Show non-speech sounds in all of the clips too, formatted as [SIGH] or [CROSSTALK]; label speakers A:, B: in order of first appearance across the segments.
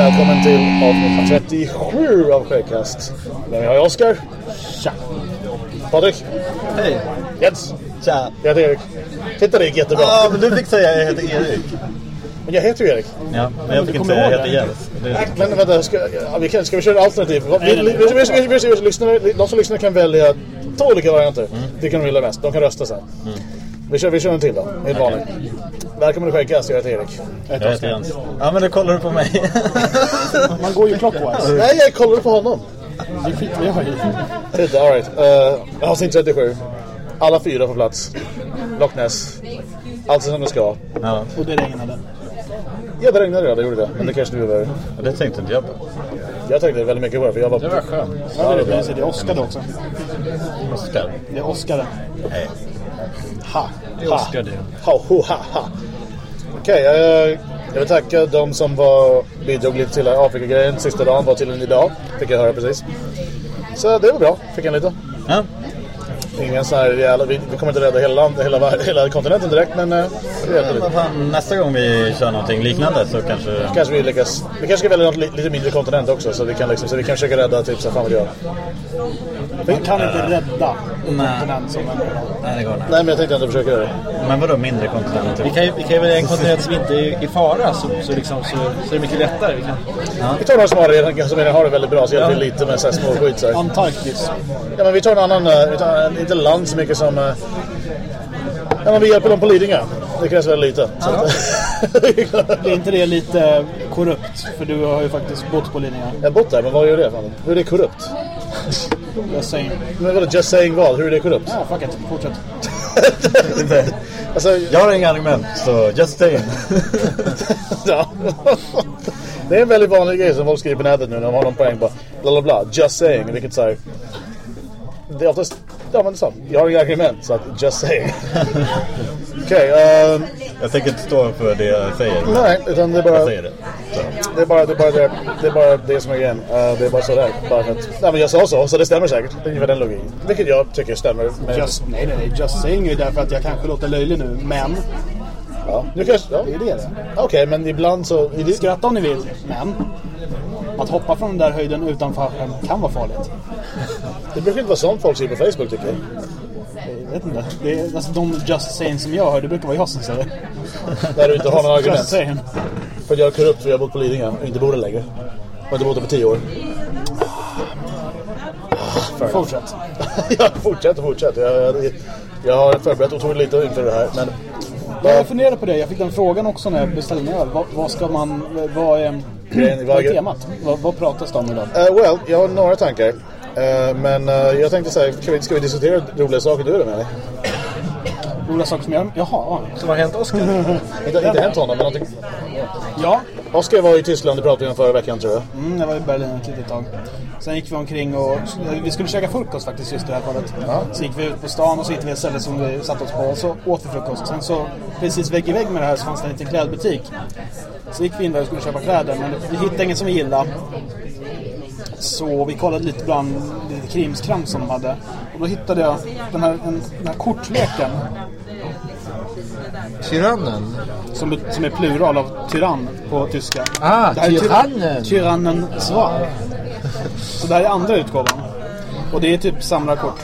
A: Välkommen till avsnitt 37 av Skäggkast. Där har jag Oskar.
B: Tja.
A: Patrik.
B: Hej.
A: Jens.
B: Tja.
A: Jag heter Erik. Titta det gick jättebra.
B: Ja, men du fick säga jag heter Erik.
A: Men jag heter ju Erik.
B: Ja, men jag fick inte säga jag heter
C: det.
B: Jens. Det-
A: Men vänta, ska, ja, vi kan, ska vi köra alternativ? Vi,
C: nej,
A: vi,
C: nej.
A: vi, vi, vi, vi, vi, vi, lyssnare, de som lyssnar kan välja två olika varianter. Vilken de vill ha mest. De kan rösta sen. Vi, kör, vi kör en till då. Helt vanligt. Välkommen till Skäggkast, jag heter Erik.
B: Jag heter Jens. Ja, men då kollar du på mig. [LAUGHS]
C: Man går ju clockwise.
A: Nej, jag kollade på honom.
C: Det skiter jag i.
A: Titta, alright. Uh, avsnitt 37. Alla fyra på plats. Loch Ness. Allt som det ska.
B: Ja,
C: Och det regnade.
A: Ja, det regnade ja, det gjorde det. Men det kanske du över.
B: det tänkte inte jag på.
A: Jag tänkte väldigt mycket på det, för jag var...
B: Det var skönt.
C: Ja, det är det. Det är Oscar det också.
B: Oskar.
C: Det är Oscar det.
B: Nej.
C: Ha.
B: Är Oskar det.
A: Ha, ho, ha, ha. Okej, eh, jag vill tacka de som var, bidrog lite till Afrika-grejen. Sista dagen var till en idag, fick jag höra precis. Så det var bra, fick en lite.
B: Ja.
A: Ingen så här jävla, vi, vi kommer inte rädda hela, land, hela, hela kontinenten direkt, men vi hjälpte
B: Men fan, nästa gång vi kör någonting liknande så kanske...
A: Kanske vi lyckas. Vi kanske ska välja något li- lite mindre kontinent också, så vi kan, liksom, så vi kan försöka rädda typ så här, fan vad gör.
C: Man kan inte rädda en
B: Nej.
C: kontinent som en...
B: Nej, det går inte.
A: Nej, men jag tänkte ändå försöka göra det.
B: Men vadå mindre kontinenter?
D: Vi kan, ju, vi kan ju välja en kontinent som inte är i fara så, så, liksom, så, så är det mycket lättare. Vi kan,
A: Vi tar några som, har redan, som redan har det väldigt bra, så hjälper vi lite med så här små skit. Så här.
C: Antarktis.
A: Ja, men vi tar en annan, eh, vi tar en- inte land så mycket som... eh, Ja, men vi hjälper dem på Lidingö. Det krävs väldigt lite. Så att,
C: Är inte det lite korrupt? För du har ju faktiskt bott på Lidingö.
A: jag har bott där, men vad gör det? Fan? Hur är det korrupt?
C: Jag säger...
A: Men vadå, just saying vad? Hur är det korrupt?
C: Ja, fuck it. Fortsätt. [LAUGHS]
A: alltså,
B: Jag har inga argument, så just saying. [LAUGHS]
A: ja. Det är en väldigt vanlig grej som folk skriver på nätet nu när de har någon poäng på bla bla bla, just saying, vilket så här, Det är oftast, ja men så, jag har inga argument så att just saying. [LAUGHS] Okej, ehm,
B: Jag tänker inte stå för det jag säger.
A: nej, utan det är
B: Jag
A: bara...
B: säger det. Så.
A: Det är bara det, är bara det, det, är bara det som är grejen. Eh, det är bara sådär. Bara för att, nej men jag sa så, så det stämmer säkert. Det är ungefär den login. Vilket jag tycker stämmer. Men,
C: Just, nej, nej, nej. Just saying är därför att jag kanske låter löjlig nu. Men
A: ja, nu kanske, ja.
C: det är det det.
A: Okej, men ibland så... I det,
C: Skratta om ni vill. Men att hoppa från den där höjden utan fallskärm kan vara farligt.
A: det brukar inte vara sånt folk skriver på Facebook tycker jag.
C: Jag vet inte. Det är, alltså, de just saying som jag hör, det brukar vara jag som säger.
A: Där du inte har
C: Just
A: argument.
C: saying.
A: För jag är korrupt för jag har bott på Lidingö och inte bor där längre. Jag har inte bott där på tio år.
C: Fortsätt. [LAUGHS]
A: jag fortsätter, fortsätter. Jag, jag, jag har förberett otroligt lite inför det här. Men
C: Ja, jag funderade på det. Jag fick den frågan också när jag beställde öl. Vad, vad ska man... Vad är, vad är temat? Vad, vad pratas det om idag?
A: Uh, well, jag har några tankar. Eh, men eh, jag tänkte säga, ska vi, ska vi diskutera roliga saker du är med?
C: Roliga saker som jag... Jaha.
D: som har hänt Oscar. [LAUGHS]
A: Inte, inte hänt honom, men någonting.
C: Ja.
A: Oskar var i Tyskland, det pratade vi om förra veckan tror jag.
C: Mm, jag var i Berlin ett litet tag. Sen gick vi omkring och... Vi skulle käka frukost faktiskt just det här fallet. Så gick vi ut på stan och så hittade vi ett ställe som vi satt oss på och så åt vi frukost. Sen så precis vägg i vägg med det här så fanns det en liten klädbutik. Så gick vi in där och skulle köpa kläder men vi hittade ingen som vi gillade. Så vi kollade lite bland lite krimskrams som de hade. Och då hittade jag den här, en, den här kortleken
D: Tyrannen.
C: som, som är plural av tyrann på tyska.
D: Ah,
C: Det här är tyra-
D: tyrannen.
C: Tyrannen svar. [LAUGHS] Så det här är andra utgåvan. Och det är typ samlarkort.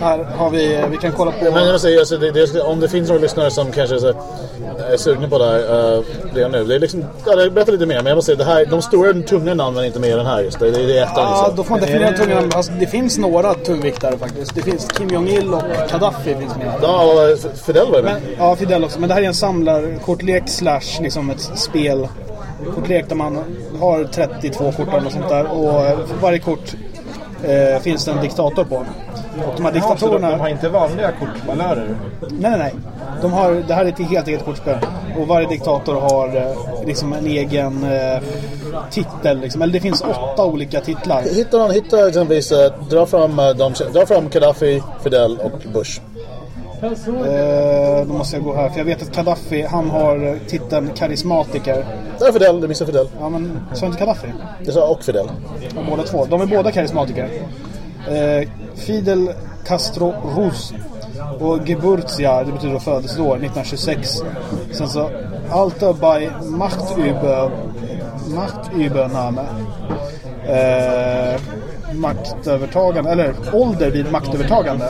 C: Här har vi, vi kan kolla på...
A: Men jag säger, alltså, det, det, om det finns några lyssnare som kanske är, så, är sugna på det här uh, redan nu. Det är liksom, ja, det berättar lite mer, men jag måste säga, det här, de stora tunga namnen är inte mer än här just. Det, det, det är ettan
C: Ja,
A: liksom.
C: då får man definiera tunga alltså, Det finns några tungviktare faktiskt. Det finns Kim Jong-Il och Gaddafi finns med.
A: Ja, och F- Fidel var med.
C: Men, ja, Fidel också. Men det här är en samlarkortlek slash liksom ett spel. Kortlek där man har 32 kort eller sånt där. Och eh, för varje kort eh, finns det en diktator på. Och de här diktatorerna...
D: De har inte vanliga kortvalörer.
C: Nej, nej, nej. De har, det här är ett helt eget kortspel. Och varje diktator har eh, liksom en egen eh, titel. Liksom. Eller det finns åtta olika titlar.
A: Hitta någon, hitta exempelvis, uh, dra, fram, uh, de, dra fram Gaddafi, Fidel och Bush.
C: Eh, då måste jag gå här. För jag vet att Gaddafi, han har eh, titeln karismatiker.
A: Där är Fidel, du missade Fidel.
C: Ja, men sa inte Gaddafi?
A: Jag sa och Fidel.
C: Ja, båda två. De är båda karismatiker. Eh, Fidel Castro Ruz. Och Geburtsjahr, det betyder födelseår, 1926. Sen så Alter bei Machtüber Machtübernahme. Eh, maktövertagande, eller ålder vid maktövertagande.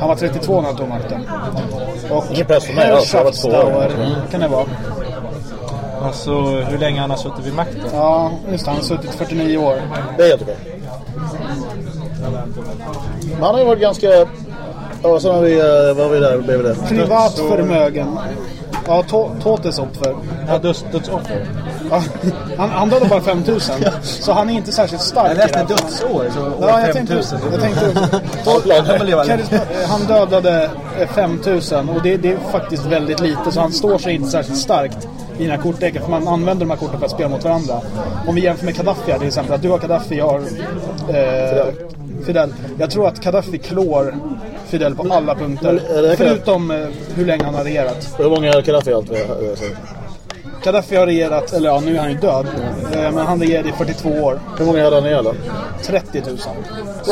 C: Han var 32 när han tog makten. Och. Herrschaftsdauer kan det vara.
D: Alltså hur länge han har suttit vid makten.
C: Ja, just det. Han har suttit 49 år.
A: Det är. Men han har ju varit ganska... Ja, sen har vi... eh, Vad har vi där bredvid det?
C: Privat förmögen. Ja, to- Totes opfer.
D: Ja, döds, dödsoffer.
C: Ja, han, han dödade bara 5000. Så han är inte särskilt stark.
D: Jag
C: i
D: läste dödsår, så
C: Ja, jag
D: 5000.
C: tänkte, jag tänkte. Karisma- Han dödade eh, 5000 och det, det är faktiskt väldigt lite så han står sig inte särskilt starkt i den här kortleken för man använder de här korten för att spela mot varandra. Om vi jämför med Gaddafi här, till exempel, att du har Gaddafi, jag har eh, Fidel. Jag tror att Gaddafi klår Fidel på alla punkter.
A: är det-
C: Förutom eh, hur länge han har regerat.
A: Hur många Gaddafi har allt vi har? så?
C: Gaddafi har regerat, eller ja nu är han ju död, eh, men han regerade i 42 år.
A: Hur många hade han ihjäl då?
C: 30 000.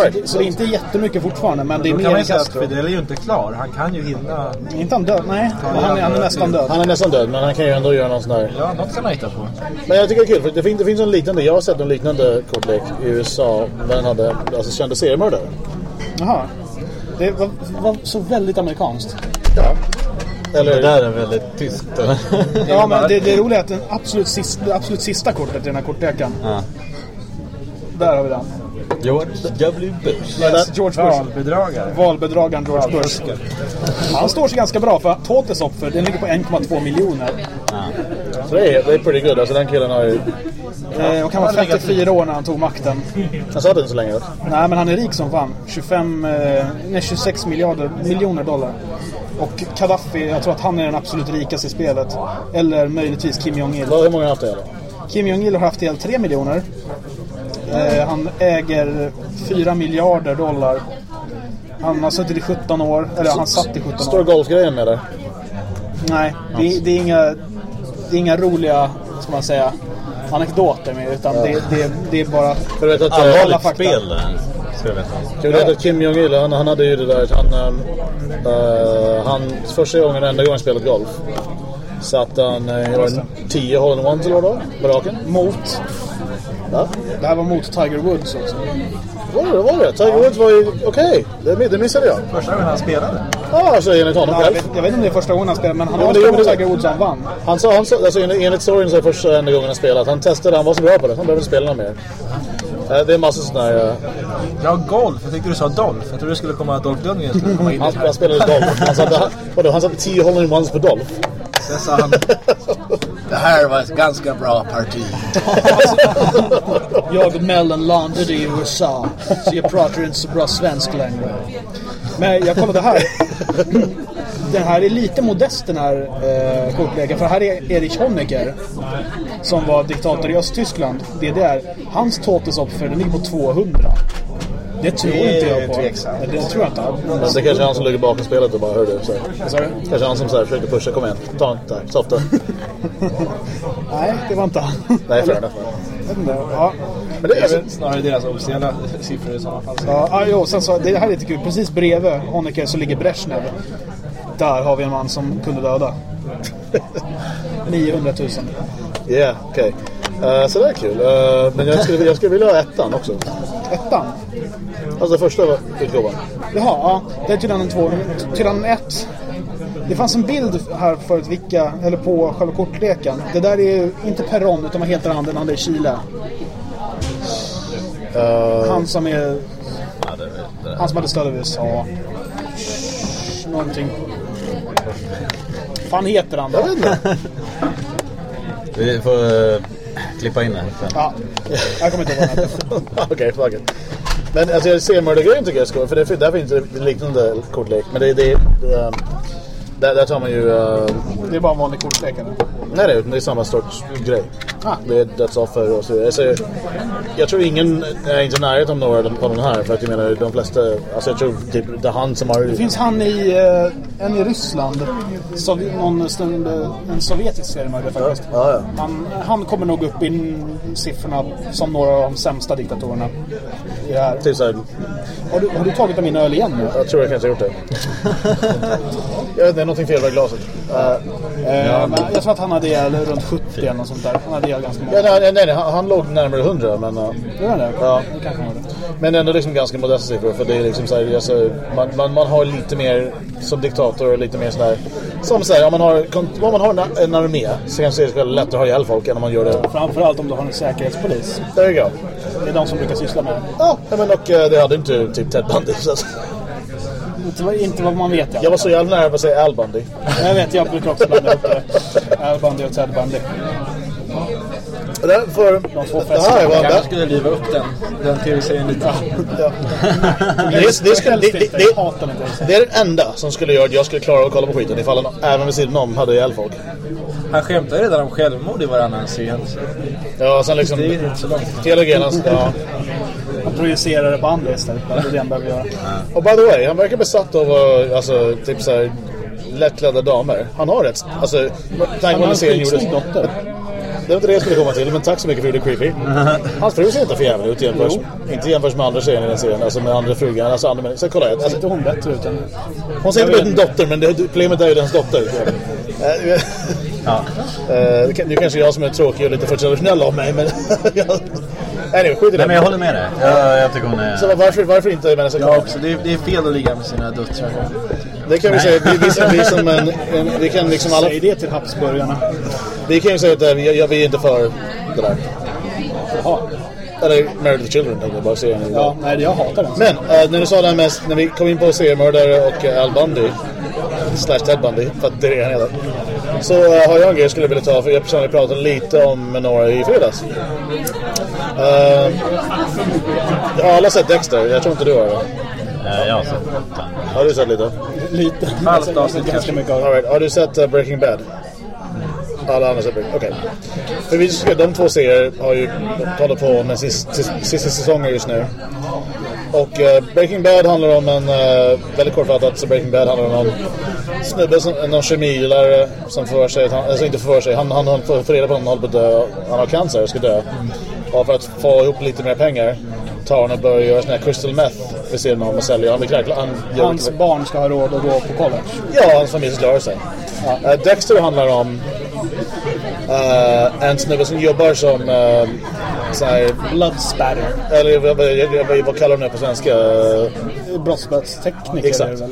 A: Right.
C: Så det är inte jättemycket fortfarande, men det är mer
D: man
C: än Castro.
D: Fidel är ju inte klar. Han kan ju hinna...
C: Inte han död? Nej, han är, han är nästan död.
A: Han är nästan död, men han kan ju ändå göra någon sån där...
D: Ja, något kan han hitta på.
A: Men jag tycker det är kul, för det finns, det finns en liknande... Jag har sett en liknande kortlek i USA. Den hade alltså, kända seriemördare.
C: Jaha. Det var, var så väldigt amerikanskt.
A: Ja. Eller...
B: Det där är väldigt tyst.
C: Ja, men det, det roliga är att den absolut sista, det absolut sista kortet i den här kortleken,
B: Ja.
C: där har vi den.
B: George W. Bush.
C: Yes, George Bush.
D: Valbedragare.
C: Valbedragaren George Bush. Han står sig ganska bra för Totes offer, den ligger på 1,2 miljoner.
A: Så det är, det är pretty good. Alltså den killen har ju...
C: Eh, och han var 54 år när han tog makten.
A: Han satt inte så länge.
C: Nej, men han är rik som fan. 25, eh, nej, 26 miljarder, miljoner dollar. Och Gaddafi, jag tror att han är den absolut rikaste i spelet. Eller möjligtvis Kim Jong-Il.
A: Hur många har haft det? Eller?
C: Kim Jong-Il har haft helt 3 miljoner. Eh, han äger 4 miljarder dollar. Han har suttit i 17 år. Eller han satt i 17
A: Står
C: år.
A: golfgrejen med där?
C: Nej, det, det, är inga, det är inga roliga, ska man säga, anekdoter med. Utan det, det, det är bara...
A: För du vet att...
C: Alla
B: Allvarligt
C: fakta.
B: spel jag veta.
A: Vet att Kim Jong-Il, han, han hade ju det där han... Uh, han första gången, enda gången spelat golf. Satt han uh, gjorde 10 hole-in-ones eller vad? På raken.
C: Mot...
A: Ja.
C: Det här var mot Tiger Woods också.
A: Var det var det? Tiger Woods var ju okej. Det, det missade jag.
D: Första gången han spelade.
A: Ja, alltså enligt honom
C: Ja, jag,
A: själv.
C: vet, jag vet inte om det är första gången han spelar, men han
A: Ja, gjorde
C: gången
A: det.
C: Tiger Woods han vann.
A: Han sa, han sa alltså enligt, storyn så är det första enda gången han spelat. Han testade, han var så bra på det. Han behöver inte spela mer. Eh, Det är massor sådana här... eh,
D: Ja, golf. Jag tyckte du sa Dolph. Jag trodde det skulle komma Dolph Lundgren skulle komma in
A: Han, han spelade golf. Han satte, vadå, han satte 10 hole-in-ones på Dolph.
D: Sen sa han... [LAUGHS]
E: Det här var ett ganska bra parti. [LAUGHS]
C: Jag mellanlandade i USA, så jag pratar inte så bra svensk längre. Men jag kollade här. Den här är lite modest den här eh, kortleken. För här är Erich Honecker. Som var diktator i Östtyskland, DDR. Hans totesopfer, den ligger på 200. Det tror
D: Det är
C: inte jag på.
D: tveksamt.
C: Det tror jag inte.
A: Men det kanske är han som ligger bakom spelet och bara hör det. Så.
C: Vad?
A: Kanske han som så här, försökte pusha. Kom igen, ta en där, softa. [LAUGHS]
C: Nej, det var inte han.
A: Nej,
C: vet inte. Ja.
A: Men det är alltså,
D: Snarare deras officiella siffror i sådana fall.
C: Ja, ah, jo, sen så, det här är lite kul. Precis bredvid Honecker så ligger Brezhnev. Där har vi en man som kunde döda. [LAUGHS] 900 000.
A: yeah, okej. Eh, så det är kul. Eh, men jag skulle, jag skulle vilja ha ettan också.
C: Ettan.
A: Alltså första utgåvan.
C: Jaha, ja. Det är Tyrannen 2. Tyrannen 1. Det fanns en bild här förut, vilka, eller på själva kortleken. Det där är ju inte Perron, utan vad heter han, den andra i Chile?
A: Eh,
C: Han som är... Han som hade stöd av USA. Någonting. Fan heter han då?
A: jag vet inte.
B: Vi får eh, klippa in det sen.
C: Ja, jag kommer inte ihåg vad han. [LAUGHS]
A: Okej, fuck it. Men alltså seriemördargrejen tycker jag är skoj. För det, där finns det liknande kortlek. Men det, det, det, eh, där, där tar man ju... eh,
C: Det är bara en vanlig kortlek eller?
A: nej, det är, det är samma sorts grej.
C: Ah.
A: Det är dödsoffer och så vidare. Alltså, jag tror ingen är inte i närheten av några på den här. För att jag menar, de flesta... Alltså jag tror typ det är han som har...
C: Det finns han i, eh, en i Ryssland. Sov någon stund, eh, en sovjetisk seriemördare faktiskt.
A: Ja, ja.
C: Han, han kommer nog upp i siffrorna som några av de sämsta diktatorerna.
A: Typ såhär
C: Har du, har du tagit av min öl igen nu?
A: Jag tror jag kanske har gjort det. jag vet inte, det är någonting fel med glaset. Uh,
C: Eh, men jag tror att han hade ihjäl runt 70 eller något sånt där. Han hade ihjäl ganska många.
A: ja, nej, nej, nej, han, han låg närmare 100 men... Uh,
C: Gör han det?
A: Ja.
C: Det kanske han gjorde.
A: Men ändå liksom ganska modesta siffror för det är liksom så här, alltså, man, man, man har lite mer som diktator och lite mer sådär Som säger, om man har, om man har en, armé så kanske det är lättare att ha ihjäl folk än om man gör det
C: Framförallt om du har en säkerhetspolis.
A: There you go
C: Det är de som brukar syssla med det.
A: Ja, men och eh, det hade inte typ Ted Bundy så
C: Inte, inte vad man vet.
A: Jag var så jävla nära att säga Al Bundy
C: Jag vet, jag brukar också blanda upp det. Al Bundy och Ted Bundy.
A: Där för,
C: De två
A: här
D: Jag kanske skulle liva upp den, den tv-serien lite.
A: ja. det, är- det, skulle- det, det, det, är den enda som skulle göra att jag skulle klara att kolla på skiten ifall han även vid sidan om hade ihjäl folk
D: Han skämtar redan om självmord i varannan scen. så
A: Ja, sen liksom
D: Det är inte så långt.
A: Hela grejen, ja.
C: Man projicerar det på andra istället. Det är det han behöver göra.
A: Och by the way, han verkar besatt av uh, alltså, typ såhär lättklädda damer. Han har rätt. Alltså, med tanke på
C: Han har en
A: serien gjordes.
C: dotter.
A: Det var inte det jag skulle komma till, men tack så mycket för det creepy. [LAUGHS] Hans fru ser inte för jävla ut jämförs. Inte jämförs med andra tjejer i den serien, alltså med andra frugan. Alltså andra människor. Kolla,
C: Ser
A: alltså,
C: inte hon bättre ut än...
A: hon ser inte ut en dotter, men det, problemet är ju dens dotter. [LAUGHS]
B: Ja.
A: eh, det det är kanske jag som är tråkig och lite för traditionell av mig, men... [LAUGHS] anyway, skit i
B: Nej men jag
A: det.
B: håller med dig. Jag, jag tycker hon är...
A: Så varför, varför inte
D: Jag också. Det är, det är fel att ligga med sina döttrar.
A: Det kan vi säga, vi, vi, vi som en, en, vi kan liksom alla,
C: Säg det till Habsburgarna.
A: vi kan ju säga att eh, vi, ja, vi är inte för det där.
C: Jaha.
A: Eller Married with Children tänkte jag bara säga nu.
C: Ja, nej, jag hatar den.
A: Men eh, när du sa det här med, när vi kom in på seriemördare och eh, Al Bundy Slash Ted Bundy, för att det är det han heter Så eh, har jag en grej jag skulle vilja ta, för jag personligen pratade lite om med några i fredags uh, Jag har alla sett Dexter, jag tror inte du har det
B: Eh, jag har sett.
A: Har du sett lite?
C: Lite.
D: Halvt avsnitt
C: ganska
D: kanske.
C: mycket av
A: All right. Har du sett uh, Breaking Bad? Alla andra sett Breaking Okej. För vi, ska- de två serier har ju hållit på med sista, sista säsongen just nu. Och eh, Breaking Bad handlar om en, uh, väldigt kortfattat, så Breaking Bad handlar om någon snubbe, som, någon kemilärare som får sig, han, alltså inte får sig, han, han, han får reda på att han håller på att dö, han har cancer och ska dö. Och för att få ihop lite mer pengar tar han och börjar göra sån här crystal meth vid sidan om och säljer. Han blir han
C: Hans barn ska ha råd att gå på college.
A: Ja, hans familj ska klara sig. Eh, Dexter handlar om eh, en snubbe som jobbar som uh, sån här,
C: Blood spatter.
A: eller vad, vad, kallar de det på svenska?
C: Brottsbalkstekniker
A: Exakt.
C: är?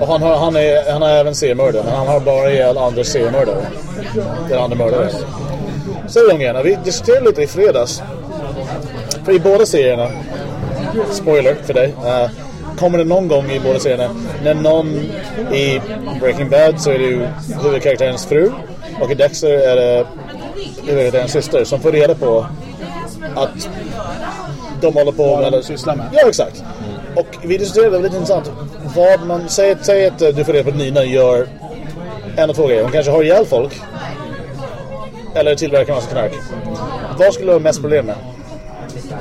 A: Och han har, han, är, han har även seriemördare, men han har bara ihjäl andra seriemördare. Eller andra mördare. Så är grejen. Vi diskuterade lite i fredags. För i båda serierna, spoiler för dig, eh, kommer det någon gång i båda serierna när någon i Breaking Bad så är det ju huvudkaraktärens fru och i Dexter är det huvudkaraktärens syster som får reda på att de håller på
C: Vad
A: med...
C: de sysslar med.
A: Ja, exakt. Och vi diskuterade, det var lite intressant, vad man... Säg, säg att eh, du får reda på att Nina gör en av två grejer. Hon kanske har ihjäl folk. Eller tillverkar massa knark. Vad skulle du ha mest problem med?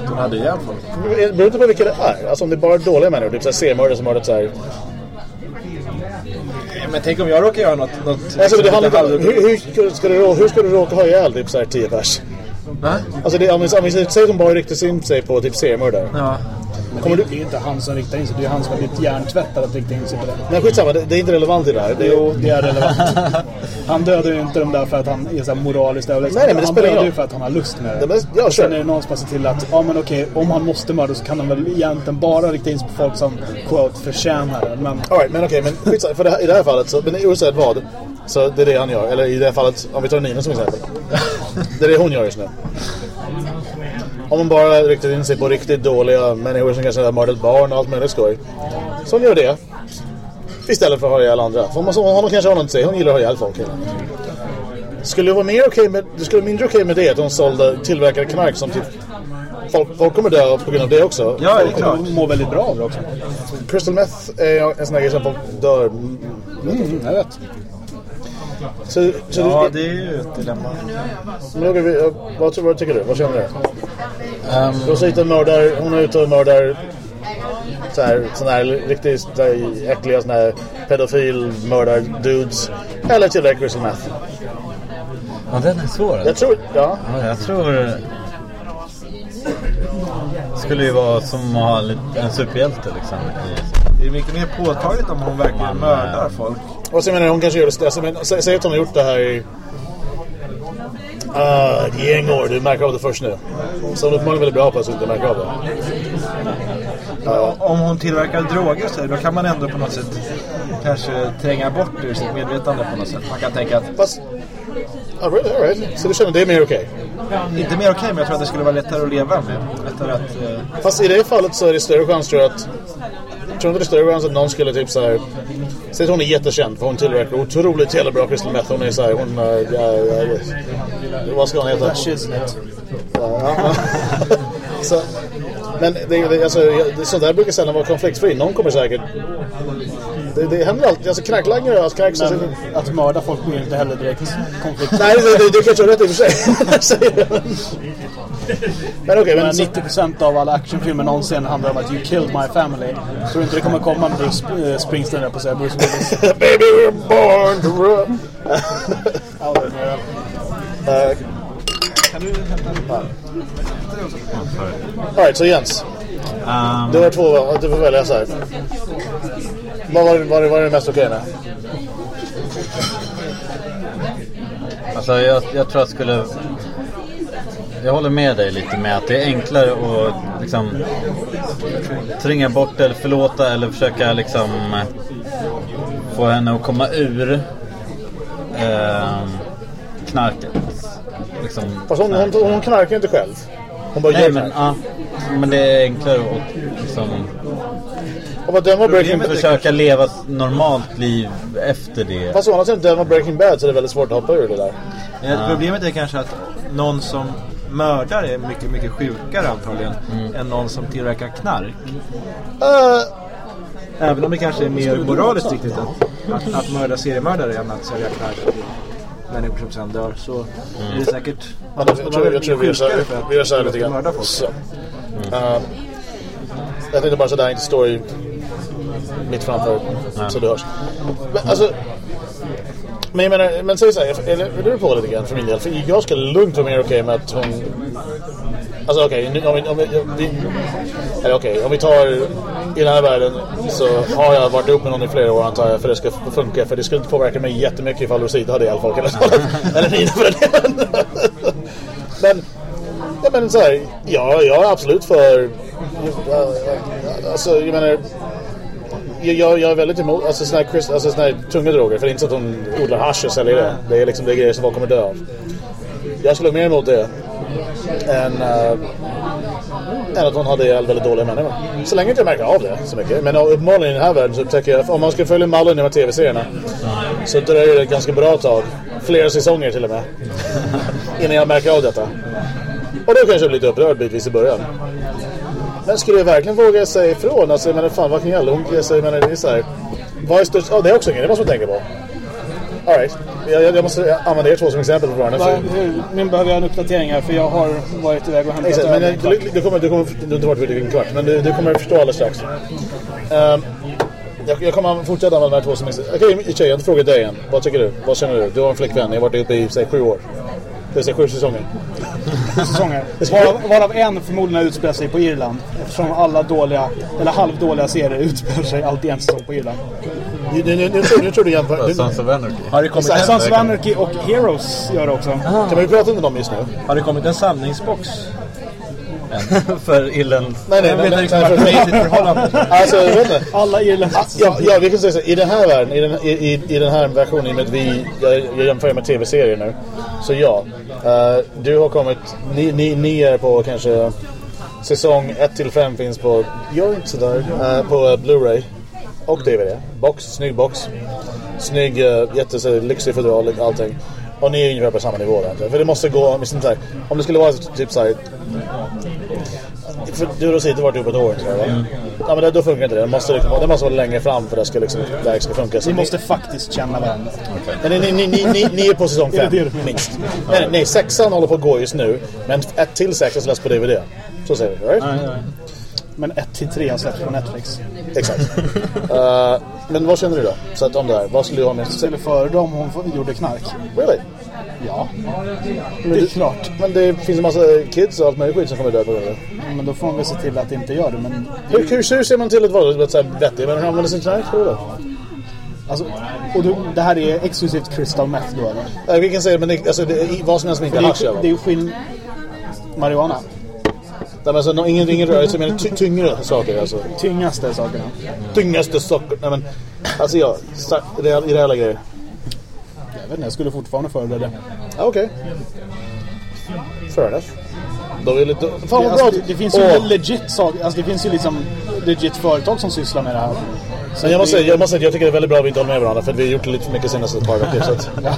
D: Hon hade ihjäl folk.
A: Det beror inte på vilka det är. Alltså om det är bara dåliga människor, typ seriemördare som mördat såhär...
D: Men tänk om jag råkar göra något... något
A: Alltså det handlar om... Hur, hur, ska- du, hur ska du råka ha ihjäl typ såhär 10 pers?
D: Va?
A: Alltså det, om vi, om vi säger att de bara riktar in sig på typ seriemördare.
D: Ja.
A: Kommer du...
C: Det är ju inte han som riktar in sig. Det är han som har blivit hjärntvättad att rikta in sig på det.
A: Men skitsamma, det, det är inte relevant i det här. Det,
C: Jo, det är relevant. Han dödar ju inte dem där för att han är så här moraliskt överlägsen.
A: Nej, nej, men det
C: han
A: spelar ingen
C: dödar ju för att han har lust med det.
A: Det är- ja,
C: och sen är det någon som bara ser till att, ja men okej, om han måste mörda så kan han väl egentligen bara rikta in sig på folk som, quote, förtjänar det. Men
A: All right, men okej, men skitsamma. För det här, i det här fallet, så, men oavsett vad, så det är det han gör. Eller i det här fallet, om vi tar Nina som exempel. Det är det hon gör just nu. Om hon bara riktar in sig på riktigt dåliga människor som kanske har mördat barn och allt möjligt skoj. Så hon gör det. Istället för att ha ihjäl andra. För måste, hon kanske har något att säga. Hon gillar att ha ihjäl folk. Skulle det vara mer okej med, det skulle mindre okej med det att hon sålde tillverkade knark som typ Folk, folk kommer dö på grund av det också.
D: Ja, det är
A: Folk-
D: klart.
C: de mår väldigt bra av det också.
A: Crystal meth är en sån här grej som folk dör.
C: Mm, jag vet.
A: Så, så
D: Ja,
A: du,
D: det är ju ett dilemma.
A: men då, vi, vad, tror- vad tycker du? Vad känner du?
D: Um,
A: Hon är ute och mördar, hon är ute och mördar så här, sån här riktigt så här, äckliga sån här pedofil mördar dudes. Eller tillräckligt crystal meth.
B: Ja, den är svår.
A: Jag tror, ja.
B: Ja, jag tror... skulle ju vara som att ha en, superhjälte liksom. I,
D: Det är mycket mer påtagligt om hon verkligen
B: Man,
D: mördar
B: eh,
D: folk.
A: Och så menar hon kanske gör det... Alltså, men, sä, säg att hon har gjort det här i... Uh, ett gäng år, du märker av det först nu. Så hon uppenbarligen väldigt bra på att inte märka av det.
D: Om hon tillverkar droger så då kan man ändå på något sätt kanske tränga bort ur sitt medvetande på något sätt. Man kan tänka att,
A: Fast... All right, all right. Så du känner det är mer okej?
D: inte mer okej, men jag tror att det skulle vara lättare att leva med. Lättare att... eh,
A: Fast i det fallet så är det större chans tror jag att... Tror inte det större chans att någon skulle typ såhär... Säg att hon är jättekänd för hon tillverkar otroligt jävla bra crystal meth. Hon är såhär, hon... äh, ja, vad ska hon heta? Ja. [LAUGHS] så, men det, det, alltså, det, sånt där brukar sällan vara konfliktfri. Någon kommer säkert... Det, det händer alltid. Alltså knarklangare, alltså knark...
C: Men att mörda folk blir inte heller direkt konflikt.
A: Nej, det, det, det kanske har rätt i och för sig. [LAUGHS] Men okej, men...
C: Men
A: så-
C: 90% av alla actionfilmer någonsin handlar om att you killed my family. Jag tror inte det kommer komma en Bruce eh, Springsteen där på säga Bruce Willis. [LAUGHS]
A: Baby, we're born to run.
C: Är det.
A: Eh, Alright, så Jens.
B: um,
A: Du har två, du får välja så här. Vad var, var, var det mest okej med?
B: Alltså jag, jag tror jag skulle... Jag håller med dig lite med att det är enklare att liksom tvinga bort eller förlåta eller försöka liksom få henne att komma ur eh, knarket. Liksom,
A: Fast hon, hon, hon knarkar inte själv. Hon bara
B: Nej
A: gör
B: men,
A: knark.
B: ja, men det är enklare att liksom
A: Och vad den var Breaking Bad.
B: försöka leva ett normalt liv efter det.
A: Fast å andra sidan, var Breaking Bad så det är väldigt svårt att hoppa ur det där.
D: Ja, Problemet är kanske att någon som mördar är mycket, mycket sjukare antagligen än någon som tillverkar knark.
A: Uh,
D: Även om det kanske är mer moraliskt riktigt att, att, att mörda seriemördare än att sälja knark till människor som sen dör så är det säkert...
A: jag, jag, tror, jag tror vi gör så här, vi gör så här lite grann. Uh, jag tänkte bara så där inte står i mitt framför så det hörs. Men alltså... Men jag menar, men säg så här, eller är du på lite grann för min del? För jag skulle lugnt vara mer okej med att hon... Alltså okej, nu- om vi... Om vi, vi eller okej, om vi tar i den här världen så har jag varit ihop med någon i flera år antar jag för det ska funka. För det skulle inte påverka mig jättemycket ifall Rosita hade ihjäl folk eller så. [LAUGHS] eller Nina för den. Men, ja, men så här, ja, jag är absolut för... Alltså, jag menar... Jag, jag är väldigt emot alltså, såna här, crystal- alltså, såna här tunga droger. För det är inte så att hon odlar hasch och säljer det. Det är liksom det är grejer som folk kommer dö av. Jag skulle mer emot det än, äh, än att hon hade ihjäl väldigt dåliga människor. Så länge inte jag märker av det så mycket. Men uppenbarligen i den här världen så upptäcker jag om man ska följa mallen i de här tv-serierna så dröjer det ett ganska bra tag. Flera säsonger till och med. [LAUGHS] innan jag märker av detta. Och då kanske jag blir lite upprörd bitvis i början. Men skulle jag verkligen våga säga ifrån? Alltså, jag menar, fan vad kan jag lunka? Jag menar, det är så här. Vad är störst? Ja, det är också en grej. Det måste man tänka på. Alright. Jag, jag, jag måste använda er två som exempel på varandra.
C: Va, nu behöver jag en uppdatering här för jag har varit iväg och hämtat
A: exakt, men jag, du, du kommer, du kommer, du har inte varit vid en kvart, men du, du kommer förstå alldeles strax. Ehm, jag, jag kommer fortsätta använda de här två som exempel. Okej, tjej, jag frågar dig igen. Vad tycker du? Vad känner du? Du har en flickvän. Ni har varit uppe i, säg, sju år. Det vill säga sju säsonger.
C: säsonger. Varav, varav en förmodligen utspelar sig på Irland. Eftersom alla dåliga, eller halvdåliga serier utspelar sig alltid en säsong på Irland.
A: Nu, tror, du jämför...
B: Sons of Anarchy.
D: Har det kommit
A: Exakt.
D: en,
C: Sons of Anarchy och Heroes gör det också.
A: kan vi prata om dem just nu?
D: har det kommit en samlingsbox? [LAUGHS]
B: För illen.
A: Nej, nej, nej. nej, nej. Alltså, jag vet inte.
C: Alla irländska
A: Ja, ja, vi kan säga så. I den här världen, i den, i, i, i den här versionen, i och med att vi, jag, jag jämför med tv-serier nu. Så ja, eh, du har kommit, ni, ni, ni är på kanske säsong 1 till 5 finns på, gör inte sådär, uh, på uh, Blu-ray och DVD. Box, snygg box. Snygg, uh, jätte, så, lyxig fodral, allting. Och ni är ungefär på samma nivå där. För det måste gå, sånt här, om det skulle vara typ såhär för du och Rosita har varit ihop ett år tror jag, va? Ja men det, då funkar inte det. Det måste, liksom, det måste vara längre fram för att det ska, liksom, det här ska funka. Så ni-
C: måste faktiskt känna varandra.
A: Nej, ni, ni, ni, ni, ni är på säsong [LAUGHS] fem, minst. Nej, nej, nej, sexan håller på att gå just nu. Men ett till sex släpps på DVD. Så säger vi, right?
C: Men 1-3 har släppts på Netflix.
A: Exakt. Eh, men vad känner du då? Så att om det här, vad skulle du ha med?
C: Jag skulle föredra om hon gjorde knark.
A: Really?
C: Ja,
A: Men
C: det är klart.
A: Men det finns en massa kids och allt möjligt skit som kommer dö på grund av det.
C: Men då får man väl se till att det inte gör det. Men
A: Hur, hur, hur ser man till att vara vettig människa använder sin knark? Tror du?
C: Alltså, och du, det här är exklusivt crystal meth då eller?
A: Eh, Vi kan säga, men det, alltså, det, vad som helst som inte är hasch.
C: det är ju skinn... Marijuana.
A: Nej, men alltså, ingen, ingen rörelse, men ty, tyngre saker. Alltså.
C: Tyngaste sakerna.
A: Tyngaste saker. Nej, men, alltså ja, sta- real, reella grejer.
C: Jag vet inte, jag skulle fortfarande föredra det.
A: Ja, Okej. Fair enough. Då är det lite... Fan
C: Det,
A: vad bra!
C: alltså, det, det finns ju
A: Åh,
C: legit saker, alltså det finns ju liksom legit företag som sysslar med det här. Så
A: Men jag måste,
C: det-
A: säga, jag måste säga att jag tycker det är väldigt bra att vi inte håller med varandra för vi har gjort det lite för mycket senaste par veckor. Så att, [LAUGHS]
C: Ja.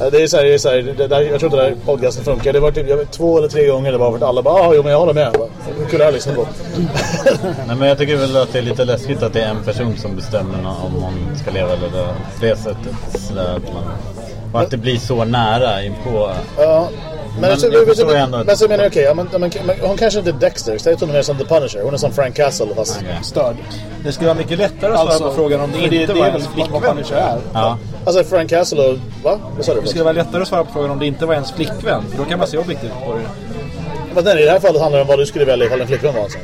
A: Ja, Det är så här, det är så här, det där, jag tror inte den här podcasten funkar. Det var typ jag vet, två eller tre gånger det var för att alla bara ah, jo men jag håller med. Hur kul är det att lyssna på?
B: Nej, men jag tycker väl att det är lite läskigt att det är en person som bestämmer om man ska leva eller dö. På det sättet. Sådär att man, och att det blir så nära inpå.
A: Ja. Men,
B: Men
A: alltså,
B: jag
A: men,
B: förstår
A: men,
B: ändå att-
A: men så menar jag okej, ja, men, men, men, hon kanske inte är Dexter. Säg att hon är mer som The Punisher. Hon är som Frank Castle fast...
B: Okej.
C: Störd.
D: Det skulle vara mycket lättare att svara
C: Alltså,
D: på frågan om det inte
C: det
D: var ens
C: vad
D: flickvän.
C: Punisher är.
B: Ja.
A: Alltså Frank Castle och... Va? Vad sa du?
D: Det skulle vara lättare att svara på frågan om det inte var ens flickvän. För då kan man se objektivt på det.
A: Men nej, i det här fallet handlar det om vad du skulle välja ifall en flickvän var en sån.